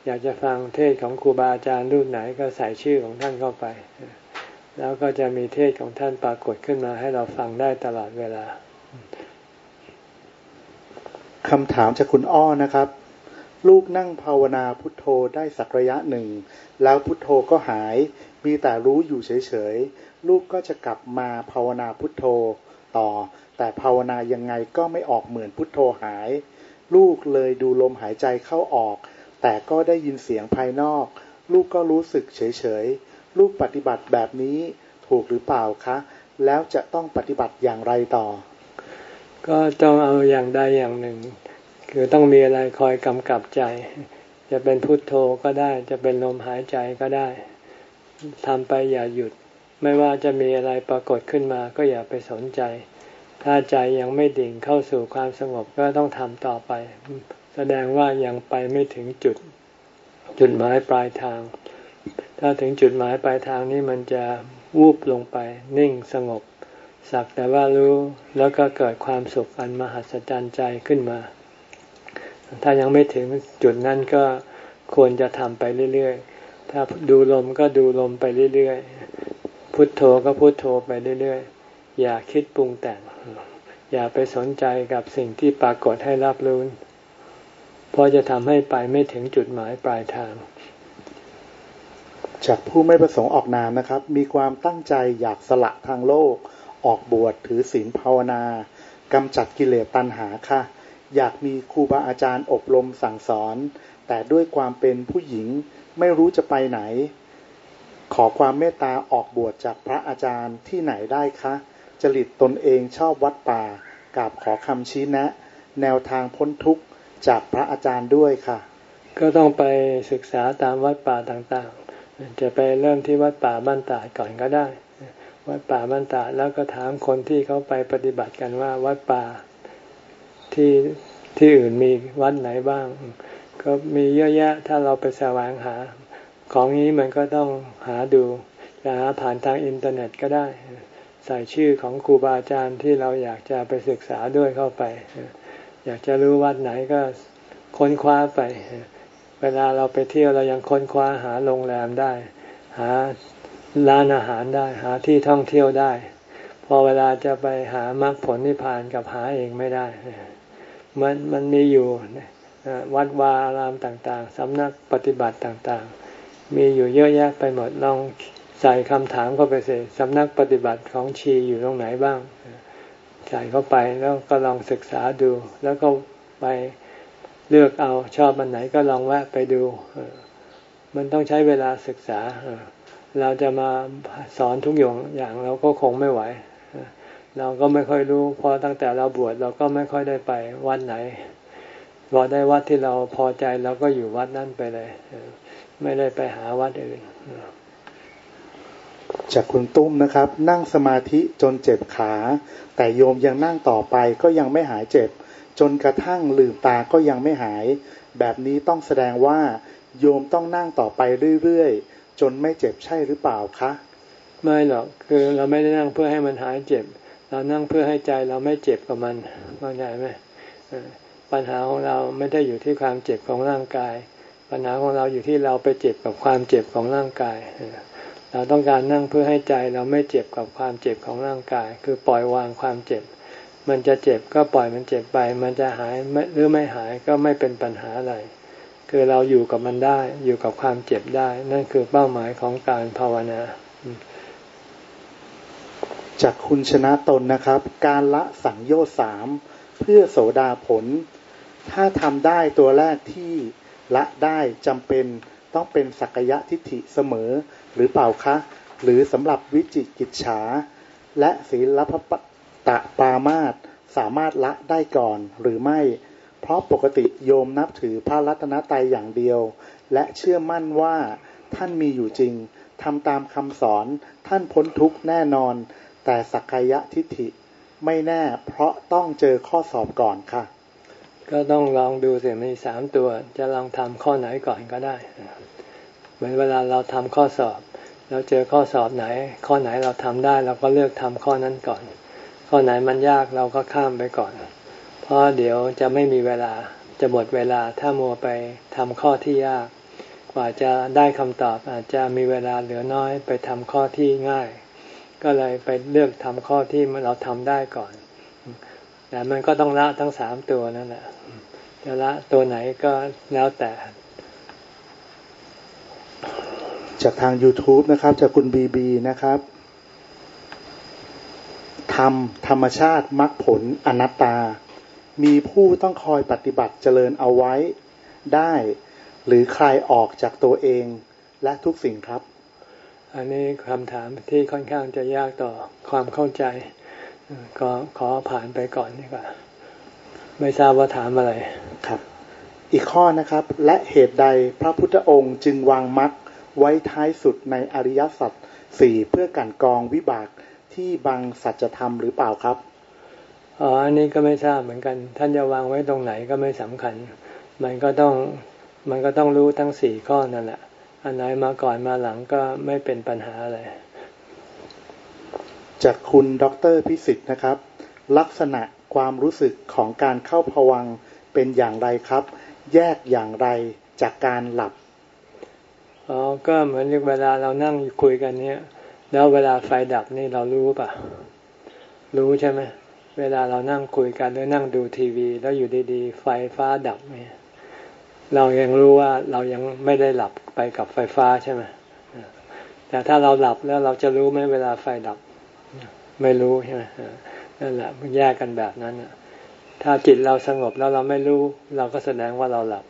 อยากจะฟังเทศของครูบาอาจารย์รุ่นไหนก็ใส่ชื่อของท่านเข้าไป แล้วก็จะมีเทศของท่านปรากฏขึ้นมาให้เราฟังได้ตลอดเวลาคำถามจากคุณอ้อนะครับ ลูกนั่งภาวนาพุทโธได้สักระยะหนึ่ง แล้วพุทโธก็หาย มีแต่รู้อยู่เฉยๆ ลูกก็จะกลับมาภาวนาพุทโธต่อ แต่ภาวนายังไงก็ไม่ออกเหมือนพุทโธหาย ลูกเลยดูลมหายใจเข้าออก แต่ก็ได้ยินเสียงภายนอก ลูกก็รู้สึกเฉยๆ ลูกปฏิบัติแบบนี้ถูกหรือเปล่าคะ แล้วจะต้องปฏิบัติอย่างไรต่อ ก็ต้องเอาอย่างใดอย่างหนึ่ง คือต้องมีอะไรคอยกำกับใจ จะเป็นพุทโธก็ได้ จะเป็นลมหายใจก็ได้ทำไปอย่าหยุด ไม่ว่าจะมีอะไรปรากฏขึ้นมาก็อย่าไปสนใจ ถ้าใจยังไม่ดิ่งเข้าสู่ความสงบก็ต้องทำต่อไป แสดงว่ายังไปไม่ถึงจุด จุดหมายปลายทาง ถ้าถึงจุดหมายปลายทางนี้มันจะวูบลงไป นิ่งสงบ สักแต่ว่ารู้แล้วก็เกิดความสุขอันมหัศจรรย์ใจขึ้นมา ถ้ายังไม่ถึงจุดนั้นก็ควรจะทำไปเรื่อยๆ ถ้าดูลมก็ดูลมไปเรื่อยๆ พุทโธก็พุทโธไปเรื่อยๆ อย่าคิดปรุงแต่ง อย่าไปสนใจกับสิ่งที่ปรากฏให้รับรู้ เพราะจะทำให้ไปไม่ถึงจุดหมายปลายทาง จากผู้ไม่ประสงค์ออกนามนะครับ มีความตั้งใจอยากสละทางโลก ออกบวชถือศีลภาวนากำจัดกิเลสตัณหาค่ะ อยากมีครูบาอาจารย์อบรมสั่งสอน แต่ด้วยความเป็นผู้หญิงไม่รู้จะไปไหน ขอความเมตตาออกบวชจากพระอาจารย์ที่ไหนได้คะจริตตนเองชอบวัดป่ากราบขอคำชี้แนะ แนวทางพ้นทุกข์จากพระอาจารย์ด้วยค่ะ ก็ต้องไปศึกษาตามวัดป่าต่างๆ จะไปเริ่มที่วัดป่าบ้านตาดก่อนก็ได้ วัดป่าบ้านตาดแล้วก็ถามคนที่เขาไปปฏิบัติกันว่าวัดป่า ที่ที่อื่นมีวัดไหนบ้าง ก็มีเยอะแยะถ้าเราไปแสวงหา ของนี้มันก็ต้องหาดูจะหาผ่านทางอินเทอร์เน็ตก็ได้ ใส่ชื่อของครูบาอาจารย์ที่เราอยากจะไปศึกษาด้วยเข้าไป อยากจะรู้วัดไหนก็ค้นคว้าไป เวลาเราไปเที่ยวเรายังค้นคว้าหาโรงแรมได้ หาร้านอาหารได้หาที่ท่องเที่ยวได้ พอเวลาจะไปหามรรคผลนิพพานกับหาเองไม่ได้ มันมันมีอยู่วัดวาอารามต่างๆสำนักปฏิบัติต่างๆ มีอยู่เยอะแยะไปหมดลองใส่คำถามเข้าไปสิสำนักปฏิบัติของชีอยู่ตรงไหนบ้าง ใส่เข้าไปแล้วก็ลองศึกษาดู แล้วก็ไปเลือกเอาชอบมันไหนก็ลองแวะไปดู มันต้องใช้เวลาศึกษา เราจะมาสอนทุกอย่างอย่างเราก็คงไม่ไหว เราก็ไม่ค่อยรู้พอตั้งแต่เราบวชเราก็ไม่ค่อยได้ไปวัดไหนพอได้วัดที่เราพอใจเราก็อยู่วัดนั่นไปเลย ไม่ได้ไปหาวัดอื่นจากคุณตุ้มนะครับ นั่งสมาธิจนเจ็บขา แต่โยมยังนั่งต่อไปก็ยังไม่หายเจ็บ จนกระทั่งลืมตาก็ยังไม่หาย แบบนี้ต้องแสดงว่า โยมต้องนั่งต่อไปเรื่อยๆจนไม่เจ็บใช่หรือเปล่าคะ ไม่หรอกคือเราไม่ได้นั่งเพื่อให้มันหายเจ็บ เรานั่งเพื่อให้ใจเราไม่เจ็บกับมันเข้าใจไหมปัญหาของเราไม่ได้อยู่ที่ความเจ็บของร่างกาย ปัญหาของเราอยู่ที่เราไปเจ็บกับความเจ็บของร่างกายเราต้องการนั่งเพื่อให้ใจเราไม่เจ็บกับความเจ็บของร่างกาย คือปล่อยวางความเจ็บ มันจะเจ็บก็ปล่อยมันเจ็บไป มันจะหายหรือไม่หายก็ไม่เป็นปัญหาอะไร คือเราอยู่กับมันได้ อยู่กับความเจ็บได้ นั่นคือเป้าหมายของการภาวนา จากคุณชนะตนนะครับ การละสังโยชน์สามเพื่อโสดาผล ถ้าทำได้ตัวแรกที่ละได้จำเป็นต้องเป็นสักยะทิฏฐิเสมอหรือเปล่าคะ หรือสำหรับวิจิกิจฉา และศีลพปตะปามาตสามารถละได้ก่อนหรือไม่ เพราะปกติโยมนับถือพระรัตนตรัยอย่างเดียว และเชื่อมั่นว่าท่านมีอยู่จริงทำตามคำสอนท่านพ้นทุกข์แน่นอน แต่สักกายะทิฏฐิไม่แน่ เพราะต้องเจอข้อสอบก่อนค่ะ ก็ต้องลองดูเสียมีสามตัวจะลองทำข้อไหนก่อนก็ได้ เหมือนเวลาเราทำข้อสอบ เราเจอข้อสอบไหน ข้อไหนเราทำได้เราก็เลือกทำข้อนั้นก่อน ข้อไหนมันยากเราก็ข้ามไปก่อน เพราะเดี๋ยวจะไม่มีเวลาจะหมดเวลาถ้ามัวไปทำข้อที่ยาก กว่าจะได้คำตอบอาจจะมีเวลาเหลือน้อยไปทำข้อที่ง่าย ก็เลยไปเลือกทำข้อที่เราทำได้ก่อน แต่มันก็ต้องละทั้งสามตัวนั่นแหละจะละตัวไหนก็แล้วแต่ จากทาง YouTube นะครับ จากคุณบีบีนะครับทำธรรมชาติมรรคผลอนัตตา มีผู้ต้องคอยปฏิบัติเจริญเอาไว้ได้ หรือใครออกจากตัวเองและทุกสิ่งครับ อันนี้คำถามที่ค่อนข้างจะยากต่อความเข้าใจ ก็ขอผ่านไปก่อนดีกว่า ไม่ทราบว่าถามอะไรครับ อีกข้อนะครับ และเหตุใดพระพุทธองค์จึงวางมรรคไว้ท้ายสุดในอริยสัจสี่เพื่อการกองวิบากที่บางสัจธรรมหรือเปล่าครับอ๋ออันนี้ก็ไม่ทราบเหมือนกัน ท่านจะวางไว้ตรงไหนก็ไม่สำคัญ มันก็ต้องมันก็ต้องรู้ทั้งสี่ข้อนั่นแหละ อันไหนมาก่อนมาหลังก็ไม่เป็นปัญหาอะไร จากคุณด็อกเตอร์พิสิทธิ์นะครับ ลักษณะความรู้สึกของการเข้าพวังเป็นอย่างไรครับ แยกอย่างไรจากการหลับอ๋อก็เหมือนเวลาเรานั่งคุยกันเนี้ยแล้วเวลาไฟดับนี่เรารู้ป่ะรู้ใช่ไหมเวลาเรานั่งคุยกันหรือนั่งดูทีวี แล้วอยู่ดีๆ ไฟฟ้าดับเนี่ยเรายังรู้ว่าเรายังไม่ได้หลับ ไปกับไฟฟ้าใช่ไหมแต่ถ้าเราหลับแล้วเราจะรู้ไหมเวลาไฟดับ ไม่รู้ใช่ไหมนั่นแหละมันแยกกันแบบนั้นถ้าจิตเราสงบแล้วเราไม่รู้ เราก็แสดงว่าเราหลับ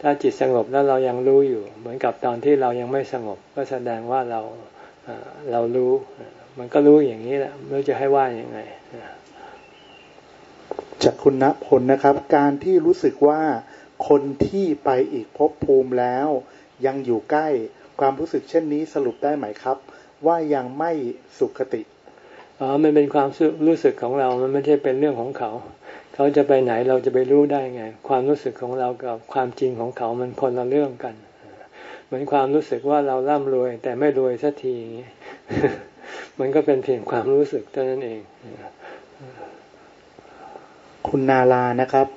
ถ้าจิตสงบแล้วเรายังรู้อยู่ เหมือนกับตอนที่เรายังไม่สงบ ก็แสดงว่าเราเรารู้ มันก็รู้อย่างนี้แหละไม่รู้จะให้ว่าอย่างไงจากคุณณพลนะครับ การที่รู้สึกว่าคนที่ไปอีกภพภูมิแล้ว ยังอยู่ใกล้ ความรู้สึกเช่นนี้สรุปได้ไหมครับ ว่ายังไม่สุขติอ๋อมันเป็นความรู้สึกของเรา มันไม่ใช่เป็นเรื่องของเขา เขาจะไปไหนเราจะไปรู้ได้ไง ความรู้สึกของเรากับความจริงของเขามันคนละเรื่องกัน เหมือนความรู้สึกว่าเราร่ำรวย แต่ไม่รวยสักทีมันก็เป็นเพียงความรู้สึกเท่านั้นเอง คุณนาลานะครับ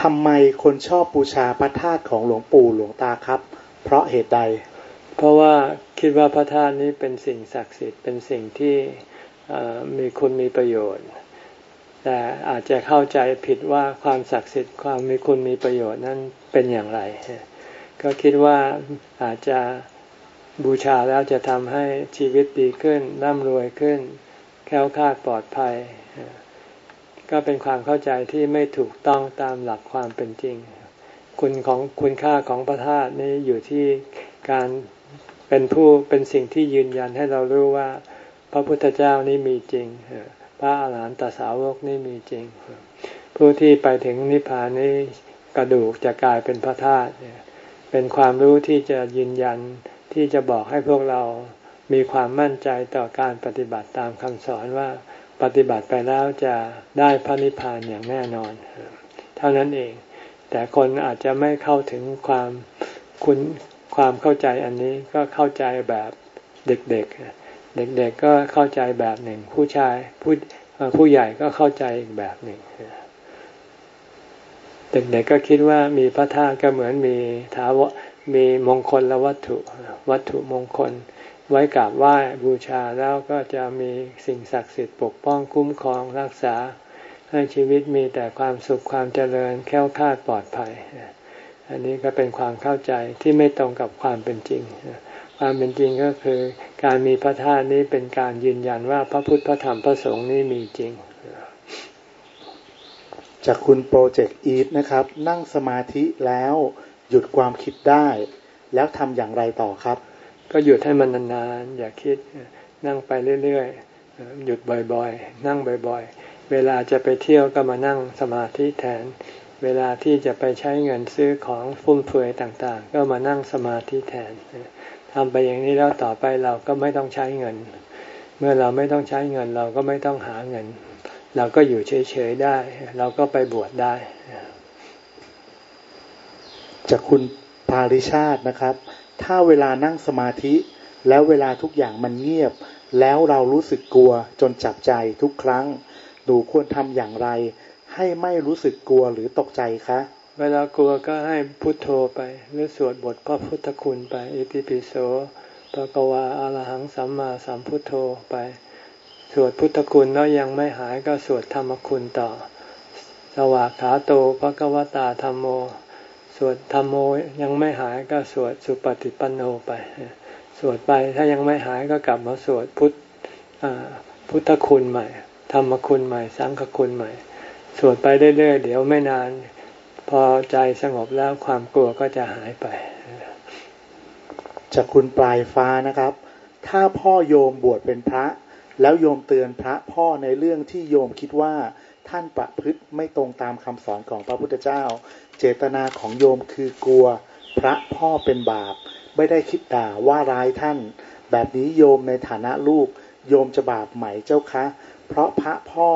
ทำไมคนชอบบูชาพระธาตุของหลวงปู่หลวงตาครับ เพราะเหตุใด เพราะว่าคิดว่าพระธาตุนี้เป็นสิ่งศักดิ์สิทธิ์เป็นสิ่งที่มีคุณมีประโยชน์ แต่อาจจะเข้าใจผิดว่าความศักดิ์สิทธิ์ความมีคุณมีประโยชน์นั้นเป็นอย่างไร ก็คิดว่าอาจจะบูชาแล้วจะทำให้ชีวิตดีขึ้นร่ำรวยขึ้น แค้วคลาดปลอดภัย ก็เป็นความเข้าใจที่ไม่ถูกต้องตามหลักความเป็นจริง คุณของคุณค่าของพระธาตุนี้อยู่ที่การเป็นผู้เป็นสิ่งที่ยืนยันให้เรารู้ว่า พระพุทธเจ้านี่มีจริง พระอาหารหันตสาวกนี่มีจริง ผู้ที่ไปถึงนิพพานนี้กระดูกจะกลายเป็นพระธาตุเป็นความรู้ที่จะยืนยันที่จะบอกให้พวกเรามีความมั่นใจต่อการปฏิบัติตามคำสอนว่า ปฏิบัติไปแล้วจะได้พระนิพพานอย่างแน่นอน เท่านั้นเอง แต่คนอาจจะไม่เข้าถึงความคุณความเข้าใจอันนี้ก็เข้าใจแบบเด็กๆ เด็กๆก็เข้าใจแบบหนึ่ง ผู้ชายผู้ผู้ใหญ่ก็เข้าใจอีกแบบหนึ่งเด็กๆก็คิดว่ามีพระธาตุก็เหมือนมีถาวมีมงคลละวัตถุ วัตถุมงคล ไว้กราบไหว้บูชาแล้วก็จะมีสิ่งศักดิ์สิทธิ์ปกป้องคุ้มครองรักษา ให้ชีวิตมีแต่ความสุขความเจริญแค้วคาดปลอดภัย อันนี้ก็เป็นความเข้าใจที่ไม่ตรงกับความเป็นจริง ความเป็นจริงก็คือการมีพระธาตุนี้เป็นการยืนยันว่าพระพุทธพระธรรมพระสงฆ์นี้มีจริง จากคุณโปรเจกต์อีทนะครับ นั่งสมาธิแล้วหยุดความคิดได้ แล้วทำอย่างไรต่อครับ ก็หยุดให้มันนานๆ อย่าคิดนั่งไปเรื่อยๆ หยุดบ่อยๆ นั่งบ่อยๆ เวลาจะไปเที่ยวก็มานั่งสมาธิแทน เวลาที่จะไปใช้เงินซื้อของฟุ่มเฟือยต่างๆ ก็มานั่งสมาธิแทนทำไปอย่างนี้แล้วต่อไปเราก็ไม่ต้องใช้เงิน เมื่อเราไม่ต้องใช้เงินเราก็ไม่ต้องหาเงิน เราก็อยู่เฉยๆได้ เราก็ไปบวชได้ จากคุณปาริชาตินะครับ ถ้าเวลานั่งสมาธิ แล้วเวลาทุกอย่างมันเงียบ แล้วเรารู้สึกกลัวจนจับใจทุกครั้ง ดูควรทำอย่างไร ให้ไม่รู้สึกกลัวหรือตกใจคะ เวลากลัวก็ให้พุทโธไป หรือสวดบทพระพุทธคุณไป อิติปิโสปะกวาอารหังสัมมาสัมพุทโธไป สวดพุทธคุณแล้วยังไม่หายก็สวดธรรมคุณต่อ สวากขาโตภะกวตาธรรมโม สวดธรรมโมยังไม่หายก็สวดสุปฏิปันโนไป สวดไปถ้ายังไม่หายก็กลับมาสวดพุทธพุทธคุณใหม่ ธรรมคุณใหม่ สังฆคุณใหม่ สวดไปเรื่อยๆเดี๋ยวไม่นาน พอใจสงบแล้วความกลัวก็จะหายไปจากคุณปลายฟ้านะครับ ถ้าพ่อโยมบวชเป็นพระ แล้วโยมเตือนพระพ่อในเรื่องที่โยมคิดว่า ท่านประพฤติไม่ตรงตามคำสอนของพระพุทธเจ้า เจตนาของโยมคือกลัว พระพ่อเป็นบาป ไม่ได้คิดด่าว่าร้ายท่าน แบบนี้โยมในฐานะลูก โยมจะบาปไหมเจ้าคะ เพราะพระพ่อ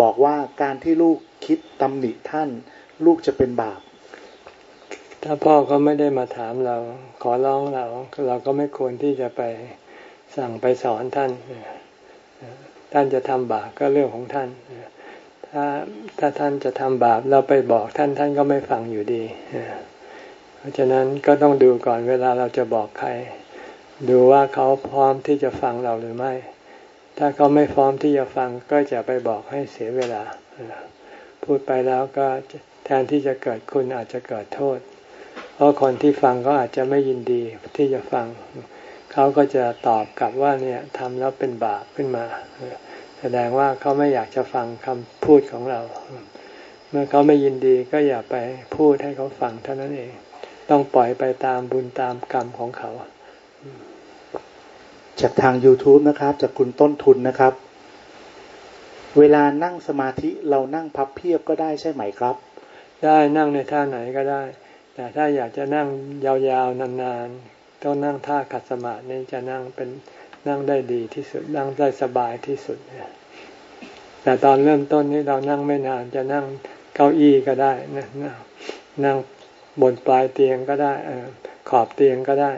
บอกว่าการที่ลูกคิดตำหนิท่าน ลูกจะเป็นบาป ถ้าพ่อก็ไม่ได้มาถามเรา ขอร้องเรา เราก็ไม่ควรที่จะไปสั่งไปสอนท่าน ท่านจะทำบาปก็เรื่องของท่าน ถ้าถ้าท่านจะทำบาปเราไปบอกท่านท่านก็ไม่ฟังอยู่ดี เพราะฉะนั้นก็ต้องดูก่อนเวลาเราจะบอกใคร ดูว่าเขาพร้อมที่จะฟังเราหรือไม่ ถ้าเขาไม่พร้อมที่จะฟังก็จะไปบอกให้เสียเวลา พูดไปแล้วก็แทนที่จะเกิดคุณอาจจะเกิดโทษ เพราะคนที่ฟังก็อาจจะไม่ยินดีที่จะฟัง เขาก็จะตอบกลับว่าเนี่ยทำแล้วเป็นบาปขึ้นมา แสดงว่าเขาไม่อยากจะฟังคำพูดของเรา เมื่อเขาไม่ยินดีก็อย่าไปพูดให้เขาฟังเท่านั้นเอง ต้องปล่อยไปตามบุญตามกรรมของเขา จากทาง YouTube นะครับ จากคุณต้นทุนนะครับ เวลานั่งสมาธิเรานั่งพับเพียบก็ได้ใช่ไหมครับ ได้นั่งในท่าไหนก็ได้ แต่ถ้าอยากจะนั่งยาวๆนานๆต้องนั่งท่าขัดสมาธินี่จะนั่งเป็น นั่งได้ดีที่สุด นั่งได้สบายที่สุด แต่ตอนเริ่มต้นนี้เรานั่งไม่นานจะนั่งเก้าอี้ก็ได้นะนั่งบนปลายเตียงก็ได้ขอบเตียงก็ได้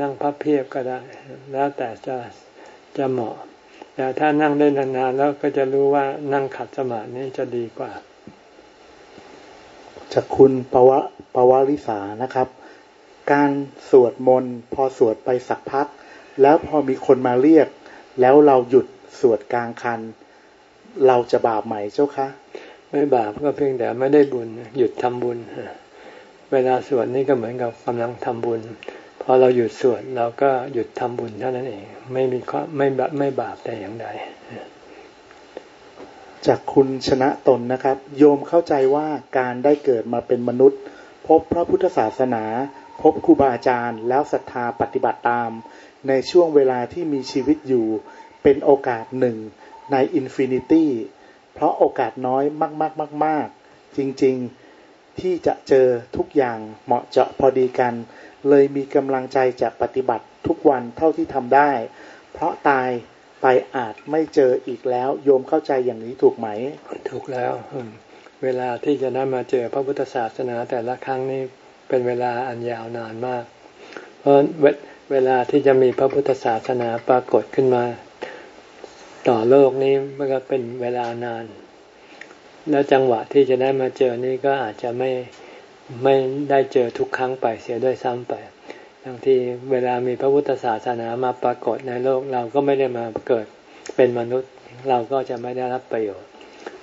นั่งพับเพียบก็ได้ แล้วแต่จะจะเหมาะ แต่ถ้านั่งได้นานๆแล้วก็จะรู้ว่านั่งขัดสมาธินี้จะดีกว่าจากคุณปวะปวริสานะครับ การสวดมนต์พอสวดไปสักพัก แล้วพอมีคนมาเรียก แล้วเราหยุดสวดกลางคัน เราจะบาปไหมเจ้าคะไม่บาปก็เพียงแต่ไม่ได้บุญหยุดทำบุญ เวลาสวดนี่ก็เหมือนกับกำลังทำบุญพอเราหยุดสวดเราก็หยุดทำบุญเท่านั้นเองไม่มีข้อไม่ไม่บาปแต่อย่างใดจากคุณชนะตนนะครับ โยมเข้าใจว่าการได้เกิดมาเป็นมนุษย์ พบพระพุทธศาสนา พบครูบาอาจารย์ แล้วศรัทธาปฏิบัติตาม ในช่วงเวลาที่มีชีวิตอยู่เป็นโอกาสหนึ่งใน infinity เพราะโอกาสน้อยมากๆๆจริงๆที่จะเจอทุกอย่างเหมาะเจาะพอดีกัน เลยมีกำลังใจจะปฏิบัติทุกวันเท่าที่ทำได้ เพราะตายไปอาจไม่เจออีกแล้ว โยมเข้าใจอย่างนี้ถูกไหม ถูกแล้ว เวลาที่จะได้มาเจอพระพุทธศาสนาแต่ละครั้งนี่เป็นเวลาอันยาวนานมาก เพราะ เวลาที่จะมีพระพุทธศาสนาปรากฏขึ้นมา ต่อโลกนี้มันก็เป็นเวลานาน แล้วจังหวะที่จะได้มาเจอนี่ก็อาจจะไม่ไม่ได้เจอทุกครั้งไปเสียด้วยซ้ำไปบางทีเวลามีพระพุทธศาสนามาปรากฏในโลกเราก็ไม่ได้มาเกิดเป็นมนุษย์ เราก็จะไม่ได้รับประโยชน์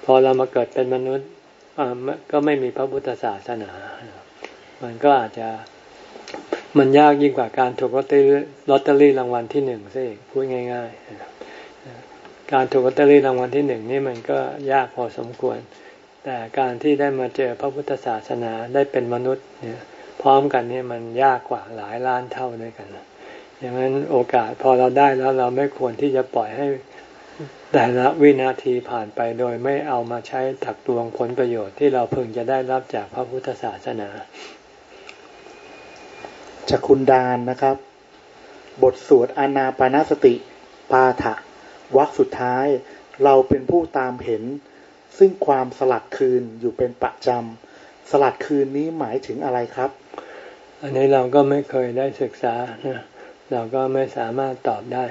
พอเรามาเกิดเป็นมนุษย์ก็ไม่มีพระพุทธศาสนา มันก็อาจจะ มันยากยิ่งกว่าการถูกลอตเตอรี่ลอตเตอรี่รางวัลที่หนึ่งซะอีกพูดง่ายๆ การถูกลอตเตอรี่รางวัลที่หนึ่งนี่มันก็ยากพอสมควร แต่การที่ได้มาเจอพระพุทธศาสนาได้เป็นมนุษย์เนี่ยพร้อมกันนี่มันยากกว่าหลายล้านเท่าด้วยกันอย่างนั้นโอกาสพอเราได้แล้วเราไม่ควรที่จะปล่อยให้แต่ละวินาทีผ่านไปโดยไม่เอามาใช้ตักตวงผลประโยชน์ที่เราพึงจะได้รับจากพระพุทธศาสนา จากคุณดานนะครับ บทสวดอานาปานสติ ปาถะวักสุดท้าย เราเป็นผู้ตามเห็น ซึ่งความสลัดคืนอยู่เป็นประจำสลัดคืนนี้หมายถึงอะไรครับ อันนี้เราก็ไม่เคยได้ศึกษานะเราก็ไม่สามารถตอบได้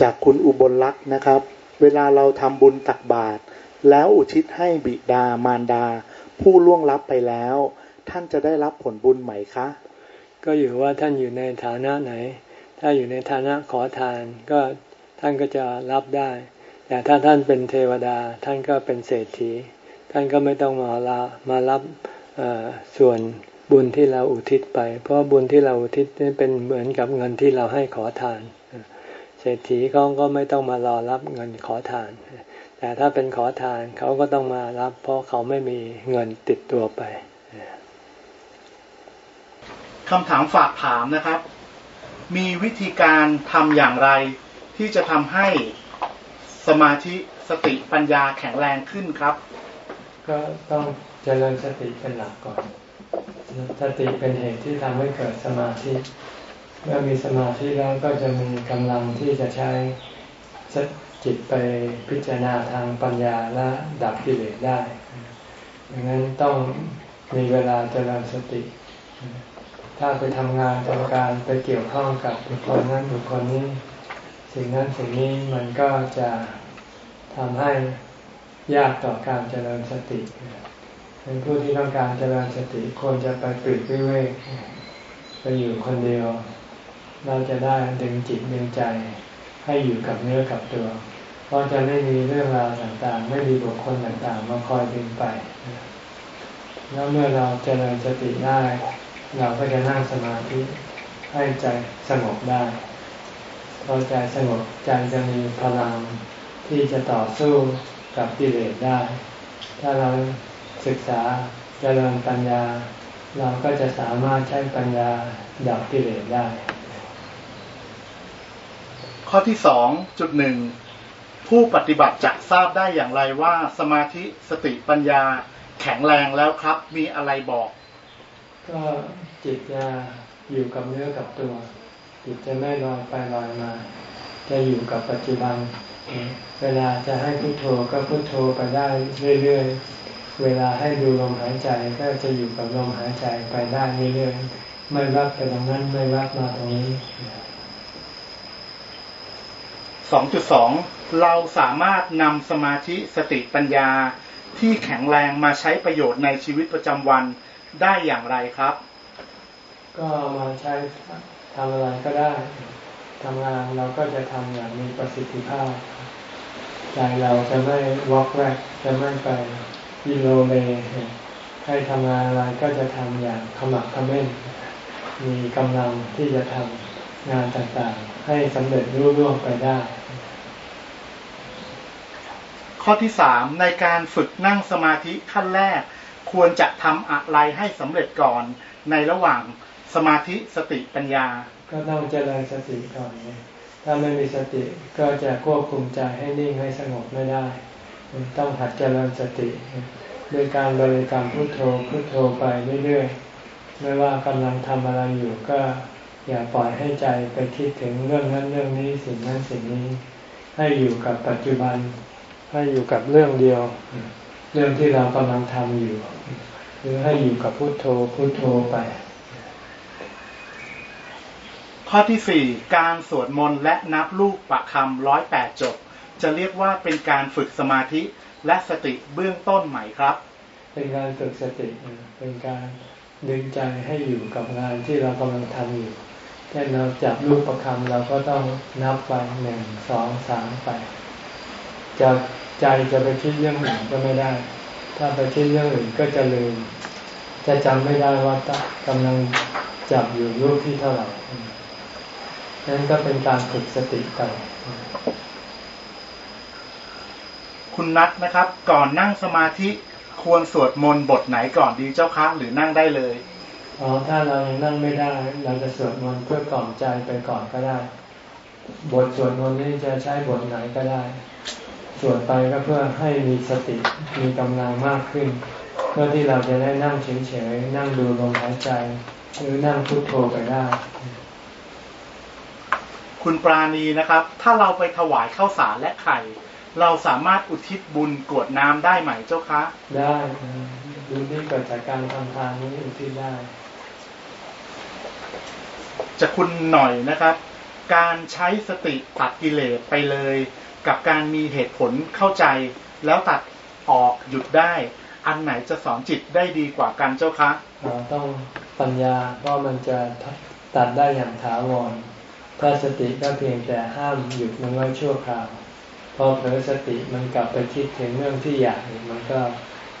จากคุณอุบลลักษณ์นะครับ เวลาเราทำบุญตักบาตรแล้วอุทิศให้บิดามารดา ผู้ล่วงลับไปแล้ว ท่านจะได้รับผลบุญไหมคะ ก็อยู่ว่าท่านอยู่ในฐานะไหน ถ้าอยู่ในฐานะขอทานก็ท่านก็จะรับได้ แต่ถ้าท่านเป็นเทวดาท่านก็เป็นเศรษฐี ท่านก็ไม่ต้องมาลามารับส่วนบุญที่เราอุทิศไป เพราะบุญที่เราอุทิศนี่เป็นเหมือนกับเงินที่เราให้ขอทาน เศรษฐีเขาก็ไม่ต้องมารอรับเงินขอทาน แต่ถ้าเป็นขอทานเขาก็ต้องมารับ เพราะเขาไม่มีเงินติดตัวไป คำถามฝากถามนะครับ มีวิธีการทำอย่างไร ที่จะทำให้สมาธิสติปัญญาแข็งแรงขึ้นครับ ก็ต้องเจริญสติเป็นหลักก่อน สติเป็นเหตุที่ทำให้เกิดสมาธิ เมื่อมีสมาธิแล้วก็จะมีกำลังที่จะใช้จิตไปพิจารณาทางปัญญาและดับกิเลสได้ดังนั้นต้องมีเวลาเจริญสติ ถ้าไปทำงานทำการไปเกี่ยวข้องกับบุคคลนั้นบุคคลนี้ สิ่งนั้นสิ่งนี้มันก็จะทำให้ยากต่อการเจริญสติเป็นผู้ที่ต้องการเจริญสติควรจะไปปลีกวิเวกไปอยู่คนเดียว เราจะได้ดึงจิตดึงใจให้อยู่กับเนื้อกับตัวเพราะจะไม่มีเรื่องราวต่างๆ ไม่มีบุคคลต่างๆ มาคอยดึงไป แล้วเมื่อเราเจริญสติได้ เราก็จะนั่งสมาธิให้ใจสงบได้พอใจสงบใจจะมีพลังที่จะต่อสู้กับกิเลสได้ ถ้าเราศึกษาเจริญปัญญา เราก็จะสามารถใช้ปัญญาดับกิเลสได้ ข้อที่สองจุดหนึ่งผู้ปฏิบัติจะทราบได้อย่างไรว่าสมาธิสติปัญญาแข็งแรงแล้วครับ มีอะไรบอก ก็จิตจะอยู่กับเนื้อกับตัว จิตจะไม่ลอยไปลอยมา จะอยู่กับปัจจุบัน เวลาจะให้พุโทโธก็พุโทโธไปได้เรื่อยๆ เวลาให้ดูลมหายใจก็จะอยู่กับลมหายใจไปได้เรื่อยๆ ไม่รับไปตรงนั้นไม่รับมาตรงนี้2.2เราสามารถนำสมาธิสติปัญญาที่แข็งแรงมาใช้ประโยชน์ในชีวิตประจำวัน ได้อย่างไรครับ ก็มาใช้ทำอะไรก็ได้ทำงานเราก็จะทำอย่างมีประสิทธิภาพใจเราจะไม่วอกแวกจะไม่ไปยิโลเลให้ทำงานอะไรก็จะทำอย่างขมักขม้น มีกำลังที่จะทำงานต่างๆ ให้สำเร็จรุ่ร่วงไปได้ ข้อที่สามในการฝึกนั่งสมาธิขั้นแรก ควรจะทำอะไรให้สำเร็จก่อนในระหว่างสมาธิสติปัญญา ก็ต้องเจริญสติก่อนไงถ้าไม่มีสติก็จะควบคุมใจให้นิ่งให้สงบไม่ได้ ต้องหัดเจริญสติด้วยการบริกรรมพุทโธพุทโธไปเรื่อยๆไม่ว่ากำลังทำอะไรอยู่ก็อย่าปล่อยให้ใจไปคิดถึงเรื่องนั้นเรื่องนี้สิ่งนั้นสิ่งนี้ ให้อยู่กับปัจจุบัน ให้อยู่กับเรื่องเดียว เรื่องที่เรากำลังทำอยู่หรือให้อยู่กับพุทโธพุทโธไป ข้อที่สี่การสวดมนต์และนับลูกประคำร้อยแปดจบ จะเรียกว่าเป็นการฝึกสมาธิและสติเบื้องต้นไหมครับ เป็นการฝึกสติเป็นการดึงใจให้อยู่กับงานที่เรากำลังทำอยู่เช่นเราจับลูกประคำเราก็ต้องนับไปหนึ่งสองสามไปจะ ใจจะไปคิดเรื่องอื่นก็ไม่ได้ ถ้าไปคิดเรื่องอื่นก็จะลืม จะจำไม่ได้ว่ากำลังจับอยู่ลูกที่เท่าไหร่นั้นก็เป็นการฝึกสติไปคุณนัทนะครับ ก่อนนั่งสมาธิควรสวดมนต์บทไหนก่อนดีเจ้าคะหรือนั่งได้เลยอ๋อถ้าเรายังนั่งไม่ได้ เราจะสวดมนต์เพื่อกล่อมใจไปก่อนก็ได้ บทสวดมนต์นี้จะใช้บทไหนก็ได้ สวดไปก็เพื่อให้มีสติมีกำลังมากขึ้น เพื่อที่เราจะได้นั่งเฉยๆนั่งดูลมหายใจ หรือนั่งพุโทโธไปได้ คุณปราณีนะครับ ถ้าเราไปถวายข้าวสารและไข่ เราสามารถอุทิศบุญกรวดน้ำได้ไหมเจ้าคะ ได้บุญที่เกิดจากการทำทานนี้อุทิศได้จะคุณหน่อยนะครับ การใช้สติตัดกิเลสไปเลย กับการมีเหตุผลเข้าใจ แล้วตัดออกหยุดได้ อันไหนจะสอนจิตได้ดีกว่ากันเจ้าคะต้องปัญญาเพราะมันจะตัดได้อย่างถาวรถ้าสติก็เพียงแต่ห้ามหยุดมันไว้ชั่วคราวพอเผลอสติมันกลับไปคิดถึงเรื่องที่อยากมันก็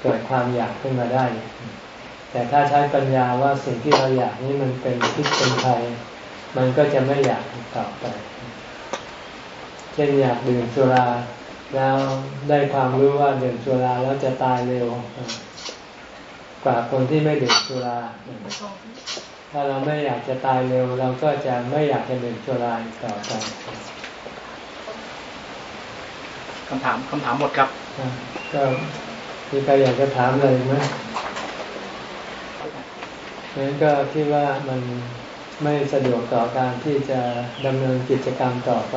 เกิดความอยากขึ้นมาได้ แต่ถ้าใช้ปัญญาว่าสิ่งที่เราอยากนี้มันเป็นพิษเป็นภัยมันก็จะไม่อยากต่อไป เช่นอยากดื่มสุรา แล้วได้ความรู้ว่าดื่มสุราแล้วจะตายเร็ว กว่าคนที่ไม่ดื่มสุรา ถ้าเราไม่อยากจะตายเร็ว เราก็จะไม่อยากจะดื่มสุราต่อไปคำถามคำถามหมดครับ ก็มีใครอยากจะถามอะไรไหมงั้นก็คิดว่ามันไม่สะดวกต่อการที่จะดำเนินกิจกรรมต่อไป